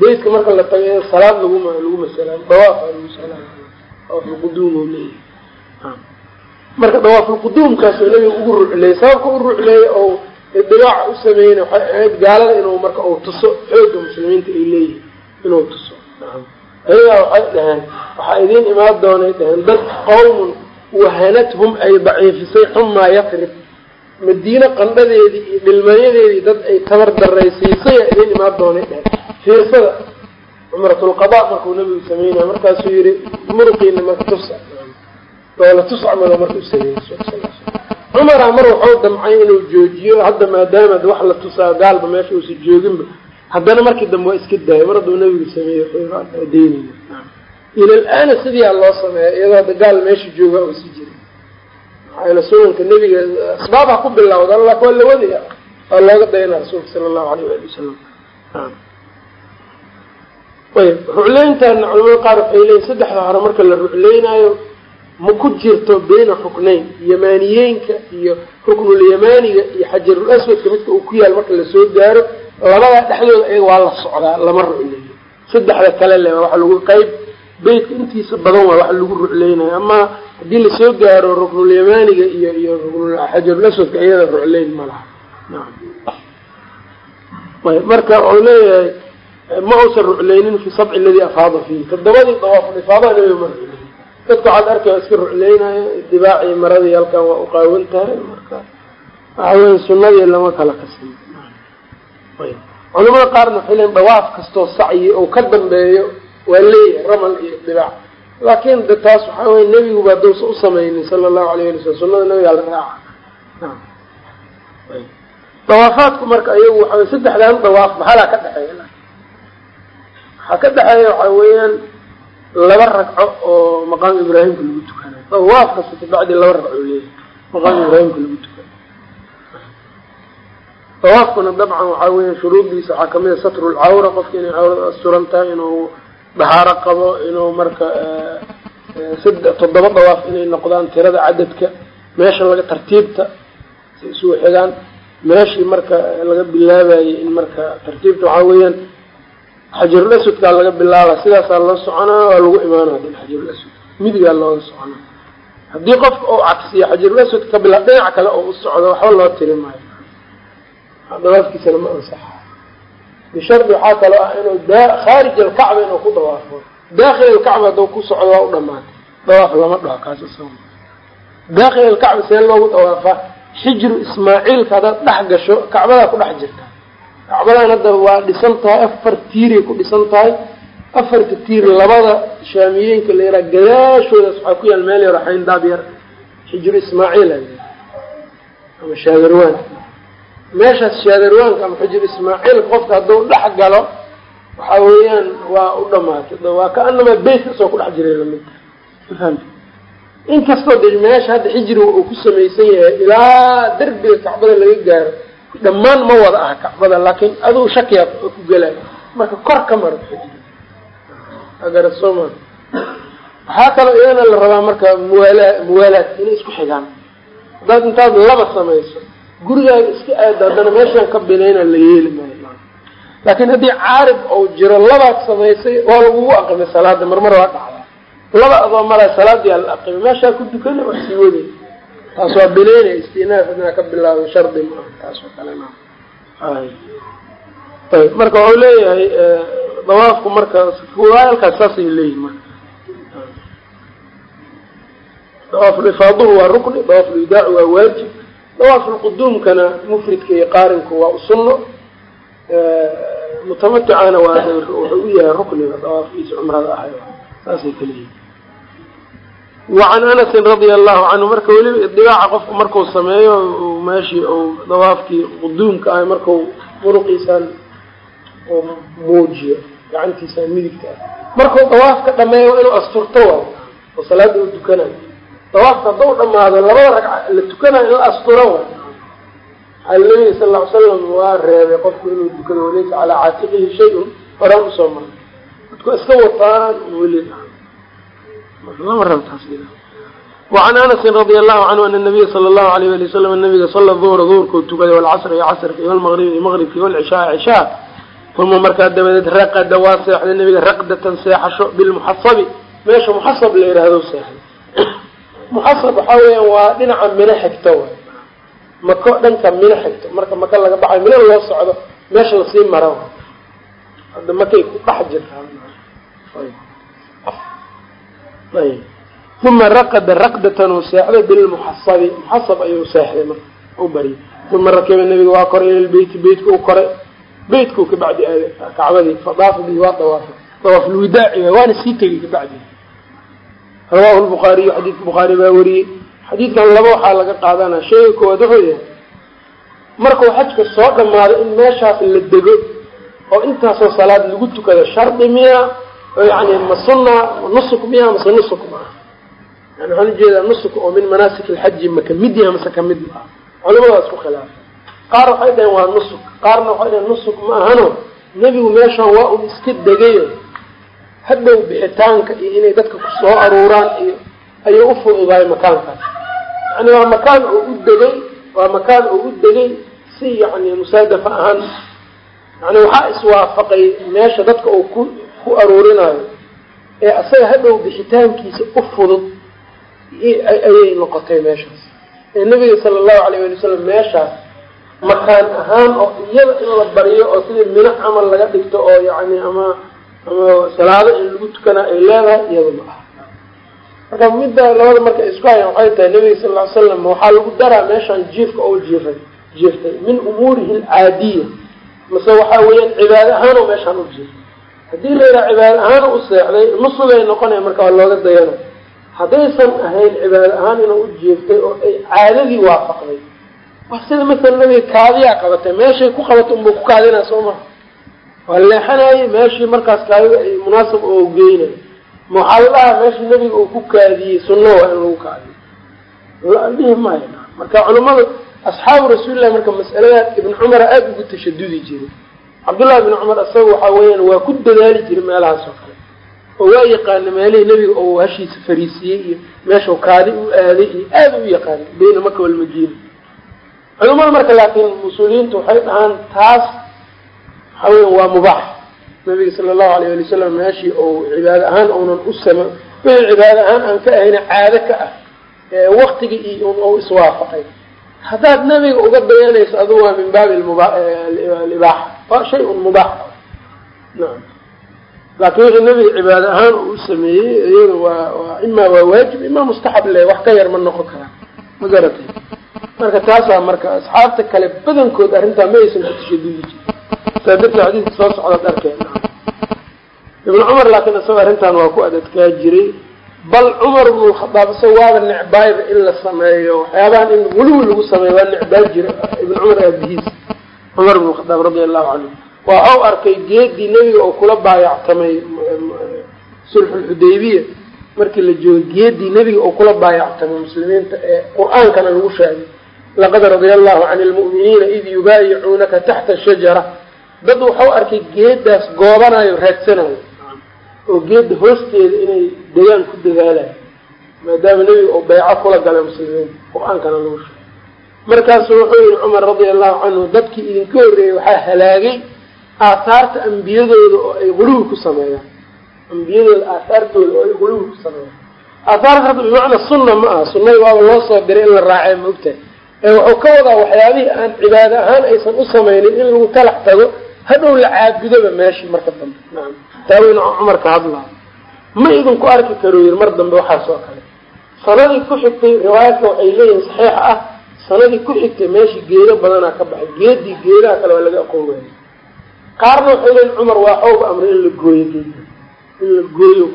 beytka marka la tago salaad laguma lagu masala dawaaf lagu salaam dawaafulquduum oo leeyahay. Marka dawaafulquduumkaasoo nabiga ugu rucleeyey sababka u rucleeyey oo idibaaca u sameeyna waxay ahayd gaalada inuu marka uu tuso xooga muslimiinta ay leeyihiin inuu tuso. Ayagaa waxay dhaheen waxaa idiin imaan doonay dhaheen dad qawmun wahanathum ay daciifisay xumaa yaqrib madiine qandhadeedii iyo dhilmanyadeedii dad ay tabar daraysiisaya idiin imaan doonay dhaheen fiirsada cumratulqadaa markuu nabigu sameynaya markaasuu yihi muruqiina marka tusa doola tuscamado marka u cumara mar waxau damcay inuu joojiyo hadda maadaama wax la tusaa gaalba meesha uusa jooginba haddana markii dambe waa iska daaya mar hadduu nabigu sameeyey deynayna ilal-aana sidiiaa loo sameeya iyadoo hadda gaal meesha jooga oo si jira maxaa yeele sunanka nebiga asbaab ha ku bilawda alla waa la wadaya waa looga dayanaa rasuulka sala allahu alayh waali wasalam ayb culamada qaar waxay leeyiin saddexda hore marka la rucleynaayo ma ku jirto beyna ruknayn yamaaniyeenka iyo ruknulyamaaniga iyo xajarul aswadka midka uu ku yaal marka la soo gaaro labadaa dhexdooda ayaga waa la socdaa lama rucleeyo. Saddexda kale le waxa lagu qeyb beytka intiisa badan waa waxa lagu rucleynayo ama haddii la soo gaaro ruknulyamaaniga iyo iyo xajarul aswadka iyada rucleyn ma laha. Ayb marka wuxuu leeyahay ma uusan rucleynin fi sabci aladii afaada fiihi. Todobadii dawaaful ifaadaha nabiga ma rucleyn. Dadka waxaad arkaya iska rucleynayo dibaacii maradii halkan waa uqaawan tahay marka waxa weya sunadii lama kala kasin. Culamada qaarna waxay leeyiin dawaaf kastoo sacyi oo ka dambeeyo waa leeyahay ramal iyo dibaac. Laakin de taas waxaa weye nebigu baa dawsa u sameynin sala allahu alayh ali wasalam sunada nabigaa la raaca. Dawaafaadku marka iyagu waxa wey saddexdan dawaaf maxalaa ka dhexeeya waxaa ka dhexeeya waxaa weeyaan laba ragco oo maqaam ibraahimka lagu tukanayo. Dawaaf kasta kabacdi laba ragco leeyahay maqaam ibraahimka lagu tukanayo. Dawaafkuna dabcan waxaa weya shuruuddiisa waxaa a satru lcawra qofka inay cawrada asturan tahay inuu dahaaro qabo inuu marka toddoba dawaaf inay noqdaan tirada cadadka meesha laga tartiibta si isugu xigaan meeshii marka laga bilaabayay in marka tartiibta waxaa weeyaan xajarul aswadkaa laga bilaaba sidaasaa loo soconaa waa lagu imaana hadin xajarul midigaa looga soconaa. Haddii qofka uu cagsiyo xajarul aswad ka bilaa dhinac kale oo u socdo waxba loo tiri maayo. Dawaafkiisana ma ansaxa bishardi waxaa kaloo ah inuu khaarij alkacba inuu ku dawaafo daakil alkacba hadduu ku socdo waa u dhamaatay dawaaf lama dhaho kaas isaga daakil alkacba see loogu dawaafaa xijru ismaaciilka haddaad dhex gasho kacbadaa ku dhex jirta kacbadan hadda waa dhisan tahay afar tiiray ku dhisan tahay afarta tiir labada shaamiyeenka la yaraa gadaashoodaas waxaa ku yaal meel yaro xayndaab yar xijru ismaaciil ama shaagarwaan meeshaas shaagarwaanka ama xijru ismaaciilka qofka hadduu dhex galo waxa weeyaan waa u dhamaatay waa ka-anamaa beyt ka soo ku dhex jiray la mid fahamti inkastoo de meesha hadda xijriga uu ku samaysan yahay ilaa derbiga kacbada laga gaaro dhammaan ma wada ah kacbada laakiin aduu shakiyaa ku gelayo marka kor ka maro agarasoma waxaa kaloo iyana la rabaa marka muwaala muwaalaad inay isku xigaan. Haddaad intaad laba samayso gurigaaga iska aado haddana meeshaan ka bilayna la yeeli maayo. Laakiin haddii caarib ou jiro labaad samaysay waa lagugu aqimay salaada marmar waa dhacda laba adoo mara salaadii ala aqimay meeshaa ku dukana wax sii waday taas waa bilaynaya istinaaf inaa ka bilaabo shardi ma aha taas oo kale ma ayb marka waxau leeyahay dawaafku marka halkaas saasay leeyihiin marka. Dawaafulifaaduhu waa rukni dawaafulidaacu waa waajib dawaafulquduumkana mufridka iyo qaarinku waa usunno. Mutamaticana waa wuxuu u yahay rukniga dawaafkiisa cumrada ahay saasay kaleyihin wacan anasin radia allahu canhu marka weliba idibaaca qofku marku sameeyo meeshii u dawaafkii quduumka ahay marku muruqiisaan muujiyo gacantiisaan midigta. Ah markuu dawaafka dhameeyo inuu asturto waay oo salaada u dukanayo dawaafka hadduu dhamaado labada ragca la tukanayo in la asturo waay waxaa nabiga sal ll ly slam waa reebay qofku inuu dukado walaysa calaa caatiqihi shay-un horaan u soo maray. Dadku iska wataan weli. Wacan anasin radia allahu canhu ana nabiya sala allahu alayh wali wasalam nabiga sala duhra duhurkuu tukaday walcasra iyo casrka iyo almaqribi iyo maqribka iyo cishaa uma markaa dabadeed raqada waa seexday nabiga raqdatan seexasho bilmuxasabi meesha muxasab la yidhaahdo seexday muxasab waxaa weeyaan waa dhinaca mino xigto way. Mako dhanka mino xigto marka maka laga baxayo mino loo socdo meesha la sii maro. Hadda makay ku dhex jirtaa uma raqada raqdatan uu seexday bilmuxasabi muxasab ayuu seexday marka u bariyay uma rakiba nabiga waa koray ila lbeyti beytka u koray. Beytkuu kabacdi aaday kacbadii fadaafa bihi waa dawaafay. Dawaaf lwidaaci waana sii tegay kabacdi rawahu lbukhaariyu xadiidka bukhaari baa wariyey. Xadiidkan laba waxaa laga qaadanaa sheega koowaad wuxuu yahay markuu xajka soo dhamaado in meeshaas la dego oo intaasoo salaad lagu tukado shardi miya yani ma sunna nusuk miya mase nusuk maa yani waxaan u jeedaa nusuk oo min manaasik alxaji ma ka mid yaha mase ka mid maa culamada waa isku khilaafay qaar waxay dhaheen waa nusuk qaarna waxay dhaheen nusuk ma ahano. Nebigu meeshaan waa un iska degayo hadhow bixitaanka iyo inay dadka ku soo aruuraan iyo ayuu u fududahay makaankaas. Yani waa makaan oo u degay waa makaan oo u degay si yani musaadafa ahaan. Yani waxaa iswaafaqay meesha dadka uu ku ku aruurinayo ee asaga hadhow bixitaankiisa u fudud ayay noqotay meeshaas. Ee nabiga sala allahu alayh wali wasalam meeshaas makaan ahaan oo iyada in la baryo oo sidii mino camal laga dhigto oo yani ama ama salaado in lagu tukanaa ay leedahay iyada ma aha. Marka midda labada marka isku hayan waxay tahay nabiga sal ly slam waxaa lagu daraa meeshaan jiifka oo jiifay jiiftay. Min umuurihi alcaadiya mase waxaa weeyaan cibaado ahaan oo meeshaan u jiiftay haddii la yidhaha cibaado ahaan u seexday nusugay noqonaya marka waa looga dayana haddaysan ahayn cibaado ahaan inuu u jiiftay oo ay caadadii waafaqday. Wa sida masala nabiga kaadiyaa qabatay meeshay ku qabatay unbuu ku kaadinaa soo maha waa leexanayay meeshii markaas ay munaasab oo geynay. Muxallaha meeshii nabiga uu ku kaadiyey sunno waa in lagu kaadiyo dhihi maayo marka culamada asxaabu rasuulillahi marka mas'aladan ibn cumara aada ugu tashadudi jiray. Cabdullahi ibn cumar isaga waxaa weeyaan waa ku dadaali jiray meelahaas oo kale. Oo waa yaqaana meelihii nebiga oo hashiisa fariisiiyey iyo meeshau kaadi u aaday iyo aada u yaqaana bayna maka walmadiina culamada marka laakiin mas'uuliyiintu waxay dhahaan taas waxaa weya waa mubaax nabiga sala allahu alayh ali wasalam meeshii ou cibaado ahaan uunan u sama wixii cibaado ahaan aan ka ahayna caado ka ah ee waktiga iyo ou iswaafaqay haddaad nabiga uga dayanayso adu waa min baabi libaaxa waa shay un mubaax naam. Laakiin wixii nabiga cibaado ahaan uu sameeyey iyada waa waa imaa waa waajib imaa mustaxab le wax ka yar ma noqon karaa ma garatay marka taasaa marka asxaabta kale badankood arrintaa ma aysan ku tashadudi jirin saa darteed xadiiska soo socdaad arkeen. Ibnu cumar laakiin isagoo arrintan waa ku adadkaa jiray bal cumar ibnu lkhadaab isaga waaba necbaayba in la sameeyo waxyaabahan in weliwi lagu sameeyo waa necbaa jira. Ibnu cumar aabihiis cumar ibnu khadaab radia allahu canhu. Waa ou arkay geedii nebiga oo kula baayactamay sulxulxudaybiya markii la joogo geedii nebiga oo kula baayactamay muslimiinta ee qur'aankana lagu sheegay. Laqad radia allahu cani lmu'miniina id yubaayicuunaka taxta shajara dad waxau arkay geedaas goobanayo raadsanayo. Oo geeda hoosteeda inay degaan ku dadaalayo maadaama nebiga oo bayco kula galay muslimiinta qur'aankana lagu sheegay. Markaasu wuxuu yihi cumar radia allahu canhu dadkii idinka horreeyey waxaa halaagay aahaarta ambiyadooda oo ay quluwi ku sameeyaan. Ambiyadooda aahaartooda oo ay quluwi ku sameeyaan. Aahaarta hadda bimacnaa sunna ma aha. Sunnada waaba loo soo diray in la raacee maogtahay ee wuxuu ka wadaa waxyaabihii aan cibaado ahaan aysan u samaynin in lagu talax tago hadhow la caabudoba meeshii marka dambe. Naam. Taaweyne cumar ka hadlaa ma idinku arki karo yiri mar dambe waxaas oo kale. Sanadii ku xigtay riwaayadka waxay leeyihiin saxiixa ah sanadii ku xigtay meeshii geedo badanaa ka baxay. Geedii geedaha kale waa laga aqoon waayay qaarna waxay leeyihiin cumar waa xawba amray in la gooyo geeda in la gooyo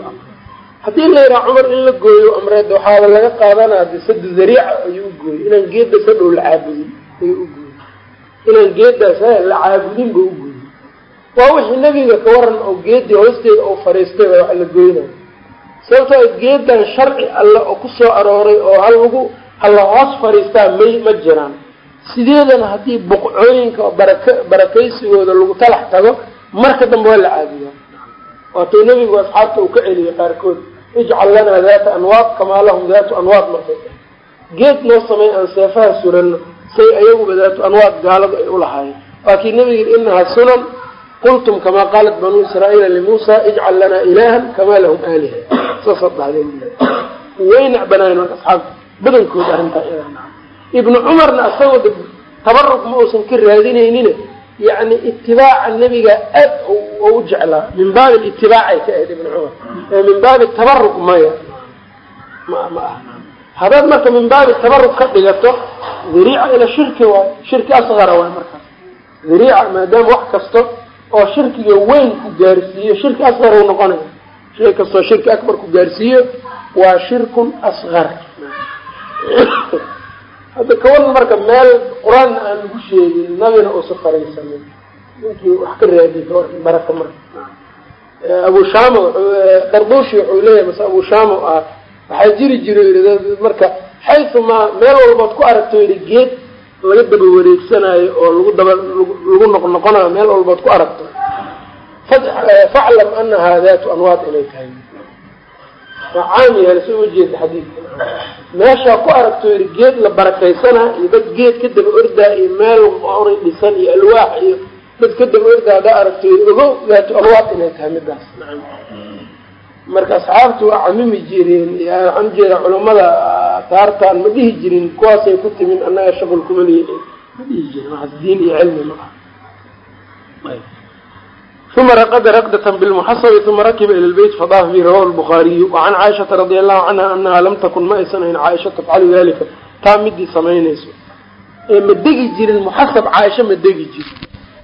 haddii la yidhaha cumar in la gooyo amreed waxaaba laga qaadanaa de sadu zariica ayuu u gooyey. Inaan geedda sadhow la caabudin ayuu u gooyey. Inaan geeddaas la caabudin ba u gooyey waa wixii nebiga ka waran oo geedii hoosteeda oo fadhiistay baa wax la goynayo. Sababtoo geedan sharci alle oo ku soo arooray oo hal lagu hala hoos fadhiistaa may ma jiraan. Sideedana haddii buqcooyinka baraka barakaysigooda lagu talax tago marka dambe waa la caabudaa waatay nebigu asxaabta uu ka celiyay qaarkood ijcal lanaa daata anwaad kamaa lahum daatu anwaad markay geed noo samay aan seefaha surano say ayaguba daatu anwaad gaaladu ay ulahaayeen waa kii nebiga inahaa sunan qultum kamaa qaalat banuu israa'iila limuusa ijcal lanaa ilahan kamaa lahum aaliha dhahdeen way necbanaayen marka asxaabta badankooda arrintaa ibnu cumarna isagoo de tabarug ma uusan ka raadinaynin yani itibaaca nebiga aad u jeclaa min baabi itibaacay ka ahayd ibnu cumar ee min baabi tabarug maya ma ma aha haddaad marka min baabi tabarug ka dhigato dariica ila shirki waay shirki asqara waay markaas dariica maadaama wax kasto oo shirkiga weyn ku gaarsiiyo shirki asqar uu noqonayo. Shay kastoo shirki akbar ku gaarsiiyo waa shirkun asqar hadda kawan marka meel qur'aanna aan lagu sheegin nabina uusan faraysanin ninkii wax ka raadiy baraka marka abu shama darbushi wuxuu leeyahay mase abu shama ah waxaa jiri jira marka xaysumaa meel walbaad ku aragto yidhi geed laga daba wareegsanayo oo lagu daba lagu noqnoqonayo meel walbaad ku aragto. Faclam anahaa daatu anwaad inay tahay waa caam yahay soo ujeeda xadiidka. Meeshaa ku aragto yidhi geed la barakaysanaa iyo dad geed ka daba ordaa iyo meel oray dhisan iyo alwaax iyo dad ka daba ordaa haddaa aragto yidhi ogow daatu anwaad inay tahay midaas marka asxaabtu waa camimi jireen waxaan u jeedaa culamada taartaan ma dhihi jirin kuwaasay ku timin annaga shaqul kuma lihin ma dhihi jirin waxaas diin iyo cilmi ma aha. Uma raqada raqdatan bilmuxasabi uma rakiba ila lbeyt fadaafa bihi rawahu lbukhaariyu wacan caaishata radia allahu canha anaha lam takun ma aysan ahayn caaisha tafcalu dalika taa midii samaynayso. Ee ma degi jirin muxasab caaisha ma degi jirin.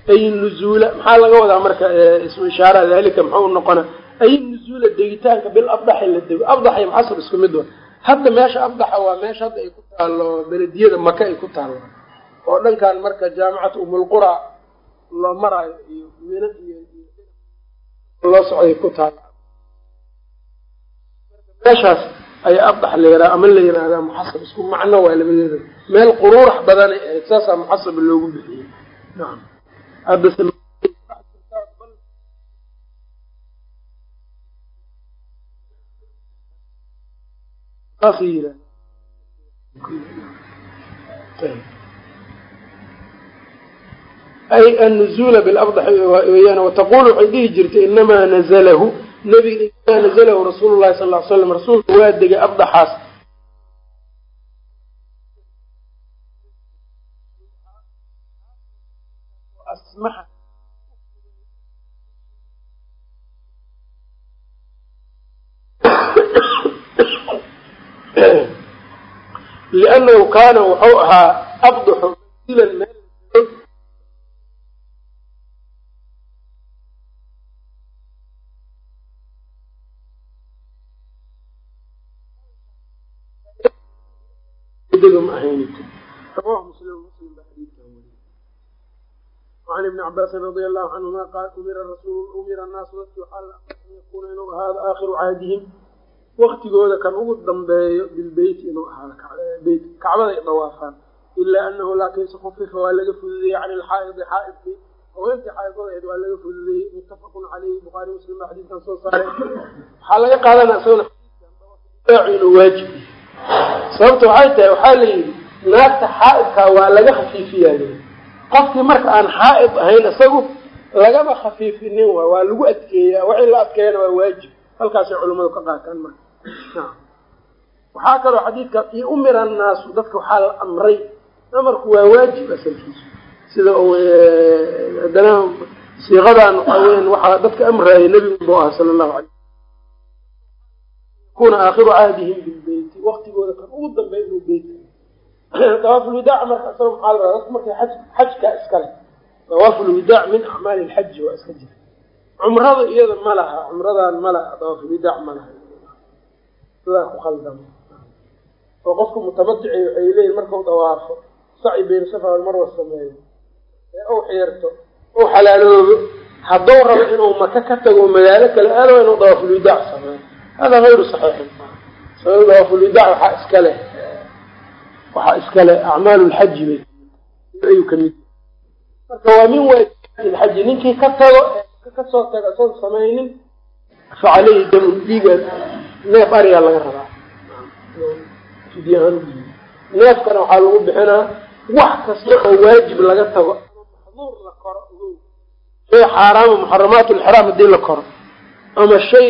Ay nuzuula maxaa laga wadaa marka ismu ishaara dalika muxuu noqona ay nuzuula degitaanka bil abdaxi la dego abdax iyo muxasab isku mid wa hadda meesha abdaxa waa meesha hadda ay ku taalo belediyada maka ay ku taalo oo dhankan marka jaamacata umulqura loo maraayo iyo mina iyo loo socday ku taalo meeshaas ayaa abdax la yaraa ama la yiraahdaa muxasab isku macno waa labadeeda meel quruurax badanay ahayd saasaa muxasab loogu bixiyey nacam yirahda ay annuzuula bilabdaxi weyaan wataqulu waxay dhihi jirtay inamaa nazalahu nabiga inamaa nazalahu rasuulu llahi sal l slam rasuulka waa degay abdaxaas asmaxa liannahu kaana wuxuu ahaa abdaxu manzilan meel wacan ibni cabaasin radia allahu an waktigooda kan ugu dambeeyo bilbeyti inuu ahaado beyt kacbaday dawaafaan ilaa anahu laakiinse khufifa waa laga fududeeyey can ilxaa'idi xaa'idkii haweentii xaa'idadaeed waa laga fududeeyey muttafaqun caleyhi bukhaari muslim baa xadiidkan soo saaray. Waxaa laga qaadanaa isagona xadiidkan inuu waajib sababta waxay tahay waxaa la yidhi naagta xaa'idkaa waa laga khafiifiyaa lii qofkii marka aan xaa'id ahayn isagu lagama khafiifinin waay waa lagu adkeeyaa wax in la adkeeyana waa waajib. Halkaasay culimmadu ka qaataan marka waxaa kaloo xadiidkan iyo umira annaasu dadka waxaa la amray amarku waa waajib asalkiisu sida haddana siiqadan waxaa weyan waxaa dadka amraaya nebigu buu ahaa sala allahu alay kuna aakhiru cahdihim bilbeyti waktigooda kan ugu dambeeya inuu beyt dawaafulwidaac marka isaga maxaa la dadku markay xaj xajkaa iskale dawaafulwidaac min acmaali lxaji waa iska jira. Cumrada iyada ma laha cumradaan ma laha dawaafulwidaac ma laha sidaa ku khaldama oo qofka mutamatici waxay leeyihiin markau dawaafo saci bayna safa walmarwa sameeyo. Ee ou xeerto ou xalaaloobo. Hadduu rabo inuu maka ka tago magaalo kale aado inuu dawaafulwidaac sameeyo. Hada hayru saxiixin. Sabab dawaafulwidaac waxaa iska leh waxaa iska leh acmaalu lxaji bay. Ayuu ka mid marka waa min waajibaati lxaji ninkii ka tago ee ka soo tago isaga samaynin fa caleyhi damun dhiiga neef arigaa laga rabaa. Neefkana waxaa lagu bixinaa wax kasta oo waajib laga tago. Maxduur la koro. Shay xaaraama muxaramaat lxiraam haddii la koro. Ama shay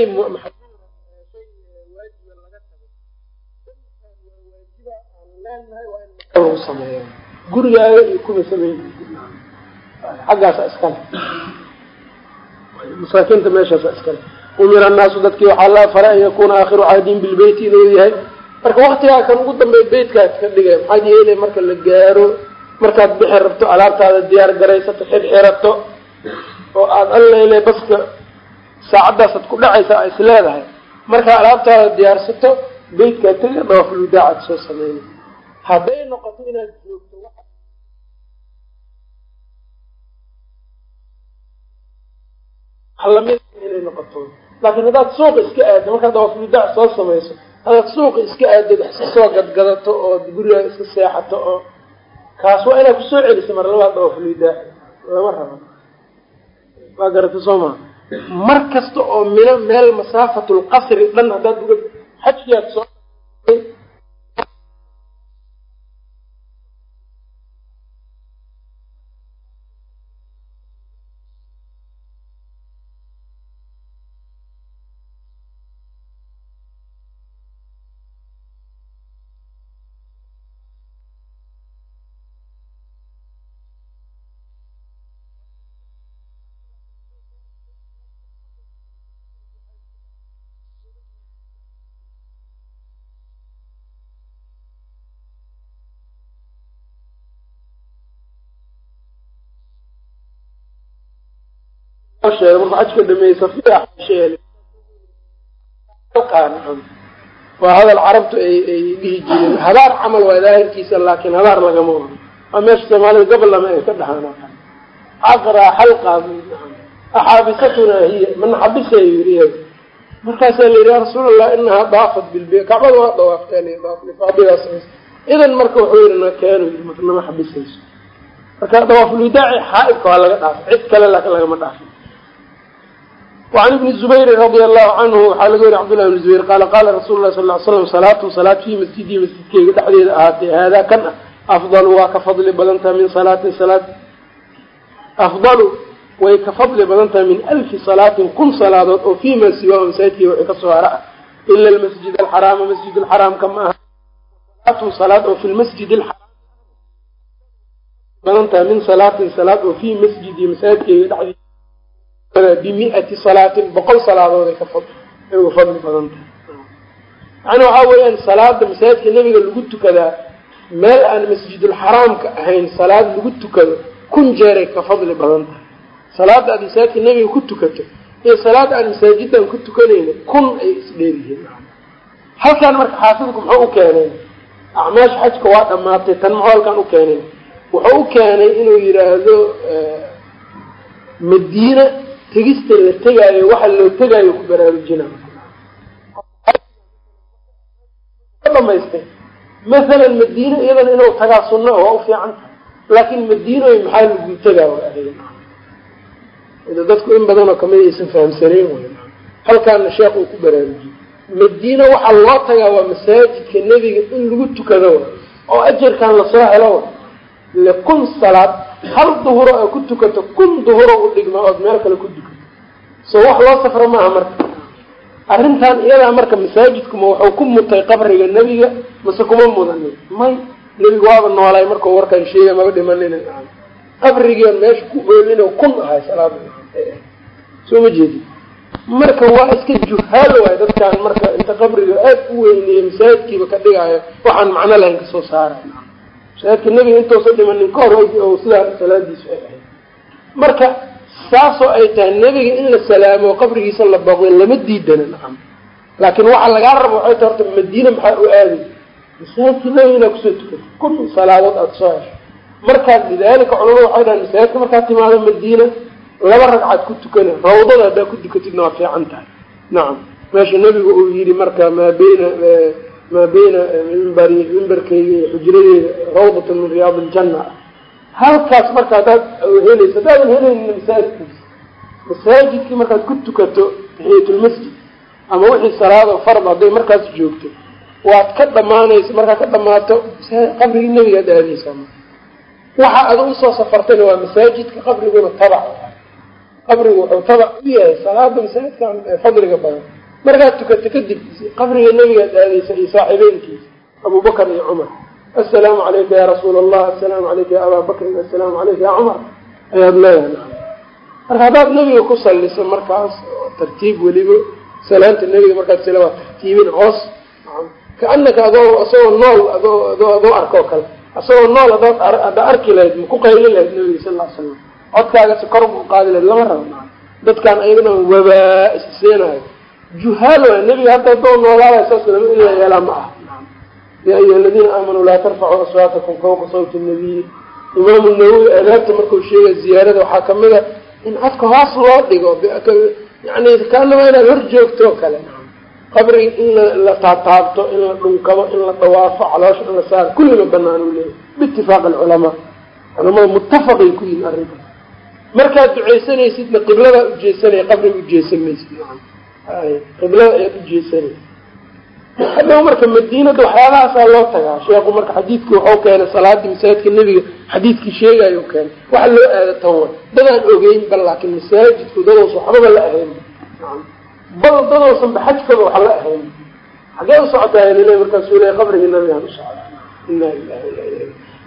gurigaaga iyo kuwa sameyn xaggaasa iskale masaakiinta meeshaasa iskale umira annaasu dadkii waxaa la faray an yakuuna aakhiru caadin bilbeyti inuu yahay marka waktigaa kan ugu dambeeya beytkaad ka dhigay maxaad yeelay marka la gaaro markaad bixi rabto alaabtaada diyaar garaysato xirxirato oo aada alleyle baska saacadaasaad ku dhacaysa a is leedahay. Markaa alaabtaada diyaarsato beytkaad tega dawaafulwidaacaad soo sameynay hadday noqoto inaad joogto la mid inay noqoto laakiin haddaad suuqa iska aaddo markaad dawaafulwidaac soo samayso haddaad suuqa iska aaddo wax soo gadgadato oo gurigaa iska seexato oo kaas waa inaad ku soo celiso mar labaad dawaafulwidaac lama rabo. Waa garata soo maa mar kasta oo mino meel masaafatulqasri dhan haddaad uga xajkiaad soo sheegay markuu xajka dhameeyey safiya sheegay. Waa hadal carabtu ay dhihi jireen. Habaar camal waa daahirkiisa laakiin habaar lagama wado. Waa meesha soomaalida gobol lama ay ka dhahaan caqraa xalqa axaabisatuna hiya mana xabisay yiri markaasaa la yidhi ya rasuul allah inahaa daafat bilbe kacbada waa dawaafteen daaflifaadigaas idan marka wuxuu yidhi na keenu yii marka nama xabisayso. Marka dawaafulwidaaci xaaibka waa laga dhaafay. Cid kale laakiin lagama dhaafin وعn بن زbayr رضي الله عnه waxaa laga weriy cبdالله بن زbayr qala qala rasul lah sal ل slam salaatu salaad fii masjidii masjidkeyga dhexdeeda ahaatee haadaa kan ah afضل waa ka fadli badantaha min salaatin salaad afdalu way ka fadli badan tahay min alfi salaatin kun salaadood oo fiima siwaa masaajidkii wixii kasoo hara ah ila almasjid alxaraama masjid alxaraamka ma aha salaatu salaad oo fi lmasjid alxaraam badan tahay min salaatin salaad oo fii masjidi masaajidkeyga dhexdiisa bimiati salaatin boqol salaadood ay ka uga fadli badan tahay. Macnaa waxaa weeyaan salaada masaajidka nebiga lagu tukadaa meel aan masjidulxaraamka ahayn salaad lagu tukado kun jeeray ka fadli badan tahay. Salaada aad masaajidka nebiga ku tukato iyo salaada aan masaajidan ku tukanayna kun ay isdheeryihiin halkaan marka xaafidku muxuu u keenay? Acmaasha xajka waa dhamaatay tan muxuu halkaan u keenay? Wuxuu u keenay inuu yidhaahdo madiina tegista la tegaayo waxa loo tegaayo ku baraarujina. Dhamaystay. Masalan madiina iyadana inuu tagaa sunno waa u fiican tahay. Laakin madiinoy maxaa lagu tegaa dadku in badanoo ka mid aysan fahamsanayn halkaana sheekh uu ku baraarujiyey. Madiina waxaa loo tagaa waa masaajidka nebiga in lagu tukado oo ajarkan la soo helo le kun salaad hal duhuro oo ku tukato kun duhuro u dhigma ood meel kale ku dukato soo wax loo safro maaha marka. Arrintan iyadaa marka masaajidkuma wuxuu ku mutay qabriga nebiga mase kuma mudanin may nebiga waaba noolaay markau warkaan sheega maba dhimanin qabrigiian meesha ku oolin kun ahay salaad. Soo ma jeedi. Marka waa iska juhaal waay dadkaan marka inta qabriga aad u weyneeye masaajidkiiba ka dhigaayo waxaan macno lahayn ka soo saaray masaajidka nebiga intoosa dhimanin ka hor o sidaa salaadiisu ay ahayd. Marka saasoo ay tahay nebiga in la salaamo qabrigiisa la booqdo lama diidana nacam. Laakiin waxaa lagaa raba waxay ta horta madiina maxaa u aaday? Masaajidka nebiga inaa ku soo tukato kun salaadood aada soo hesho. Markaas lidaalika culamada waxay dhahan masaajidka markaad timaado madiina laba ragcaad ku tukana rawdada haddaa ku tukatidna waa fiican tahay. Nacam. Meesha nebigu uu yidhi marka maa beyna maa beyna mimbari mimbarkeyga iyo xujradeeda rawdatan min riyaad iljanna halkaas marka haddaad helayso haddaadan helaynin masaajidkiisa masaajidkii markaad ku tukato taxiyatulmasjid ama wixii salaado farad hadday markaas joogto waad ka dhamaanaysa markaad ka dhamaato qabrigii nebigaad aadaysaa waxa ada u soo safartayna waa masaajidka qabriguna tabac qabrigu wuxuu tabac u yahay salaada masaajidkan fadliga badan markaad tukato kadib qabriga nebigaad aadaysa iyo saaxiibeenkiisa abubakar iyo cumar. Assalaamu calayka ya rasuula allah assalaamu calayka ya abaa bakrin assalaamu calayka ya cumar. Ayaad leedahay. Marka haddaad nebiga ku salliso markaas tartiib weliba salaanta nebiga markaad sila waa tartiibin hoos kaanaka adoo isagoo nool adoo adoo adoo arkoo kale isagoo nool hadaad haddaa arki lahayd maku qayli lahayd nabiga sal ll ly slam codkaagasi kor qaadi lahayd lama rabo maa dadkaan ayagana wabaa isseenayo juhaal waay nebiga hadda adoo noolaadayo saas lama yeelaa ma ah yaa ayuha aladiina aamanuu laa tarfacuu aswaatakum fawqa sawti nabiyi imaamu nawowi aadaabta markuu sheegay ziyaarada waxaa ka mid a in codka hoos loo dhigo yani kaanama inaad hor joogto o kale. Qabriga in la taataabto in la dhunkado in la dawaafo caloosha in la saaro kullima banaan u leeyahy biitifaaq alculamaa. Culamada muttafaqay ku yihiin arrinka markaad ducaysanaysidna qibladaa ujeesanaya qabriga ujeesan maysid qiblada ayaad ujeesanaysa hadhow marka madiinada waxyaabahaasaa loo tagaa. Sheekhu marka xadiidkii waxau keenay salaadii masaajidka nebiga xadiidkii sheegayo keenay. Waxa loo aada tan wa dadaan ogeyn bal laakiin masaajidku dadoos waxbaba la ahayn. Bal dadoosan ba xajkaba wax la ahayn. Xagee u socotaa lile markaasuu leey qabrigii nabigaan usocda ina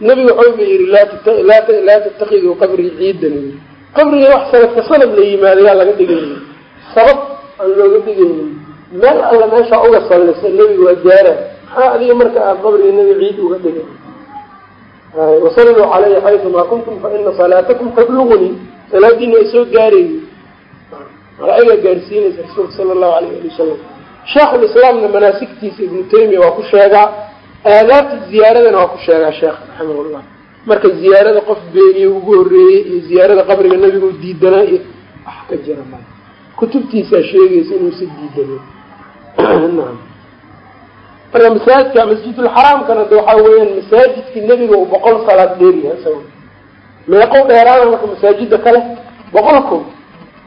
nabiga waxauba yihi laa tattakiduu qabrii ciidan. Qabrigii wax sanadka sanad la yimaado yaa laga dhigayna sabab aan looga dhigaynin meel alla meeshaa uga sallisa nebiga waa gaara. Maxaa adiga marka aad qabrigii nebi ciid uga dhigay? Wasalluu calaya xayumaa kuntum fa ina salaatakum tablugunii salaadiina ay soo gaarayy malaa'igaa gaarsiinaysa rasuulka sala allahu alayh ali wasalam sheekhulislaamna manaasigtiisa ibnu taymiya waa ku sheegaa aadaabta ziyaaradana waa ku sheegaa sheekh raximahullah. Marka ziyaarada qof beeniye ugu horreeyey iyo ziyaarada qabriga nebiga diidanaa iyo wax ka jira ma kutubtiisaa sheegaysa inuusa diidanin naam. Marka masaajidka masjidulxaraamkana de waxaa weeyaan masaajidkii nebiga uu boqol salaad dheeryahay isaga. Meeqow dheeraada marka masaajida kale boqol kun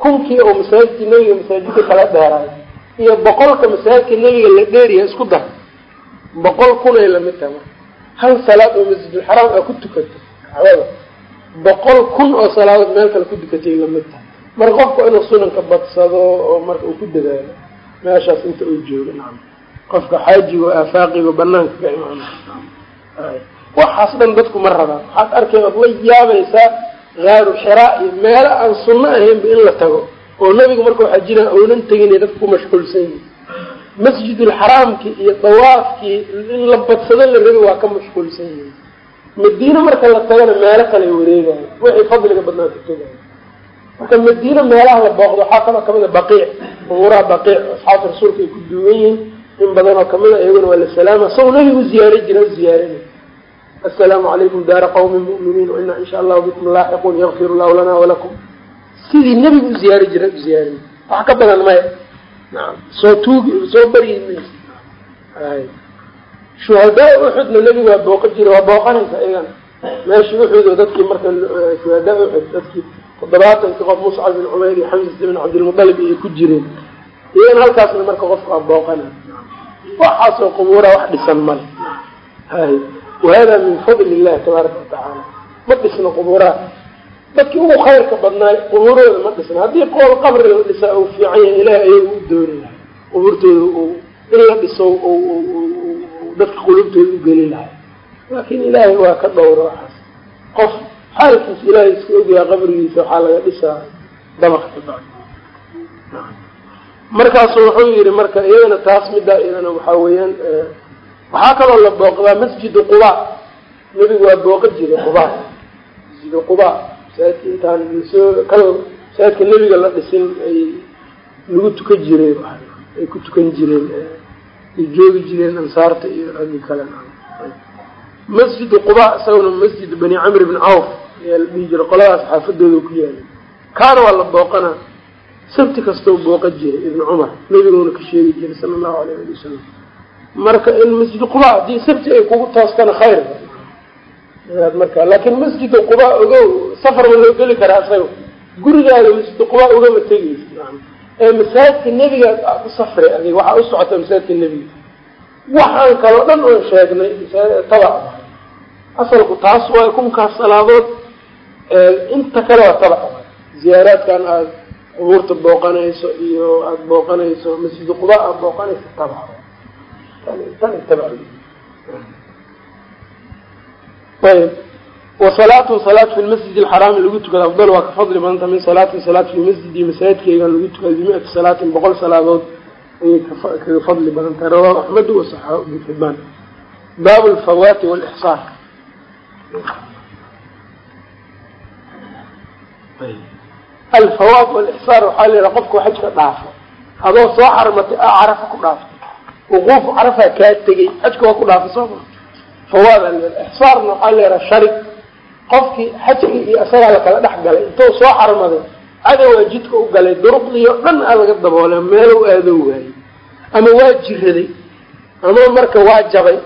kunkii oo masaajidkii nebiga masaajidka kala dheeraayo iyo boqolka masaajidka nebiga la dheeryahay isku dar boqol kunay la mid tahay marka. Hal salaad oo masjidulxaraam aa ku tukato kacbada boqol kun oo salaadood meel kale ku dukatay la mid tahay marka qofku inuu sunanka badsado oo marka uu ku dadaalo meeshaas inta uu joogo nacam qofka xaajigo aafaaqigo banaanka ka imaana waxaas dhan dadku ma rabaan. Waxaad arkay ood la yaabaysaa gaaru xiraa iyo meelo aan sunno ahaynba in la tago oo nabigu markuu xajina oonan tegin dadku ku mashquulsan yihiin masjidulxaraamkii iyo dawaafkii in la badsado la rabi waa ka mashquulsan yihiin madiine marka la tagana meelo kale wareegayo wixii fadliga badnaa ka tegayo marka madiine meelaha la booqdo waxaa kaloo ka mid a baqiic. Umuuraha baqiic asxaabta rasuulka ay ku duugan yihiin in badan oo ka mid a iyaguna waa la salaama. Isagoo nabigu ziyaaray jira ziyaaranay asalaamu calaykum daara qawmi mu'miniin. Wainaa in sha allahu bikum laaxiquun yakfir llahu lana walakum sidii nebigu u ziyaari jira u wax ka badan maya. Naam. Soo tuugi soo baryi maysa ay. Shuhadaa uxudna nebigu waa booqa jira waa booqanaysa iyagana meeshii uxud oo dadkii marka shuhadaa uxud dadkii toddobaatankii qof muscab bin cumayr iyo xamsat bin cabdilmutalib ayay ku jireen. Iyagana halkaasna marka qofka waa booqanay waxaasoo qubuura wax dhisan male. Hay wahada min fadli illahi tabaaraka watacaala ma dhisna qubuuraha. Dadkii ugu khayrka badnaay qubuurooda ma dhisna. Haddii qool qabri la dhisaa uu fiican yahay ilaah ayaga u dooni lahay qubuurtooda in la dhiso dadka qulubtooda u geli lahay laakin ilaahay waa ka dhowra waxaas. Qof xaalkiisa ilaahay iska ogyaha qabrigiisa waxaa laga dhisaa dabaq. Kabacdi markaasu wuxuu yihi marka iyadana taas middaa iyadana waxaa weeyaan waxaa kaloo la booqdaa masjidu quba. Nebigu waa booqa jiray quba. Masjidu quba masaajidka intaan la soo kal masaajidka nebiga la dhisin ay lagu tukan jireen ay ku tukan jireen ay joogi jireen ansaarta iyo raggi kale masjidu quba isaguna masjid bani camr bn cawf ayaa la dhihi jiray qoladaas xaafadooda ku yaalay kaana waa la booqana sabti kastoo booqa jiray ibn cumar nebiguna ka sheegi jiray sala allahu alayh ali wasalam marka in masjid quba haddii sabti ay kugu toostana khayr. Marka laakin masjida quba ogow safar ma loo geli karaa isaga gurigaada masjida quba ogama tegeysa. Ee masaajidka nebiga aad u safray adig waxaa u socota masaajidka nebiga. Waxaan kaloo dhan oon sheegnay tabac asalku taas waay kunkaas salaadood inta kale waa tabac ziyaaraadkan aada qubuurta booqanayso iyo aada booqanayso masjid quba aada booqanayso tabac. Ayb. Wasalaatu salaat fi lmasjid alxaraami lagu tukado afdal waa ka fadli badanta min salaati salaat fi masjidi masaajidkaygan lagu tukado bimiati salaatin boqol salaadood ayay kaga fadli badan tahay. Rawahu axmed wasaxaahu ibn xibaan baabu lfawaati walixsaar alfawaat walixsaar waxaa la yihaha qofku xajka dhaafo. Adoo soo xarmatay a carafa ku dhaafto. Wuquuf carafaa kaa tegey xajka waa ku dhaafay soo ma fawaad ixsaarna waxaa la yihaha sharig. Qofkii xajkii iyo isagaa lakala dhex galay intuu soo xarmaday cadowaa jidka u galay duruqdii oo dhan aa laga daboolay meelow aado waayey. Ama waa jiraday ama marka waa jabay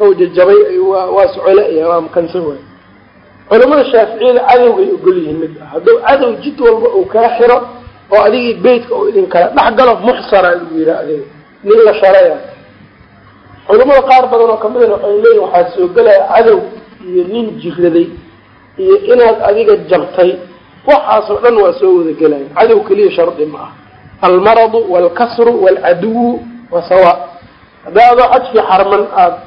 ou jajabay waa socole waa makansan waay culamada shaaficiyada cadowgay ogol yihiin mid ah. Hadduu cadow jid walba uu kaa xiro oo adigii beytka oo idinkala dhex galo muxsara lagu yihaa adiga nin la sharaya. Culamada qaar badan oo kamidana waxay leeyihiin waxaa soo gelaya cadow iyo nin jiraday iyo inaad adiga jabtay. Waxaasoo dhan waa soo wada gelaya cadow keliya shardi ma ah almaradu waalkasru waalcaduwu waa sawa. Haddaa adoo xajkii xarman aada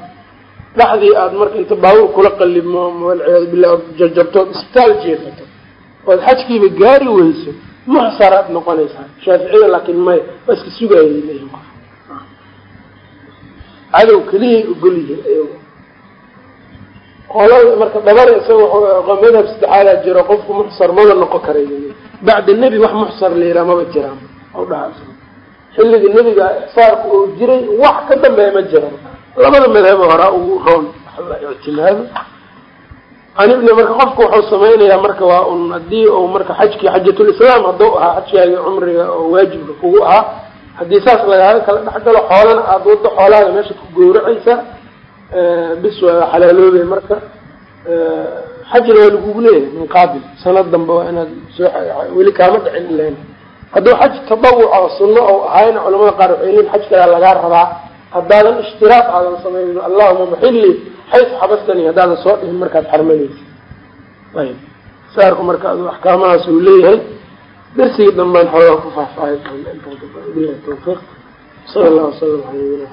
dhexdii aada marka inta baawur kula qalimo walciyaadu billah ood jajabtood isbitaal jeefato ood xajkiiba gaari weyso muxsaraad noqonaysaa. Shaaficiyada laakiin maya waa iska sugaayay leeyihiin cadow keliyay ogol yihiin qolada marka dabar isaga madhab saddexaadaa jiro qofku muxsar maba noqon karay. Bacda nebi wax muxsar la yihaha maba jiraan. Dhaha xilligii nebiga ixsaarku uu jiray wax ka dambeeya ma jiran labada madhabo horaa ugu roon la ictimaado an ibni marka qofku wuxuu samaynayaa marka waa un haddii uu marka xajkii xajatulislaam hadduu ahaa xajkaagii cumriga oo waajibka kugu ahaa haddii saas lagaaga kala dhexgalo xoolana aada wado xoolaada meesha ku gowracaysa bis waa xalaaloobay marka. Xajna waa lagugu leeyahay min qaabil. Sanad dambe waa inaad soo weli kaama dhicin ilan hadduu xaj tadawuca sunno oo ahayna culamada qaar waxay leeyiin xaj kalea lagaa rabaa haddaadan ishtiraaq aadan samaynin allahuma maxilli xaysu xabastani haddaadan soo dhihin markaad xarmanaysa ayb saarku marka adu axkaamahaas uu leeyahay darsiga dambaan xoogaa ku faahfaahay bilahi tawfiiq. Sala allah wasalam ala nabina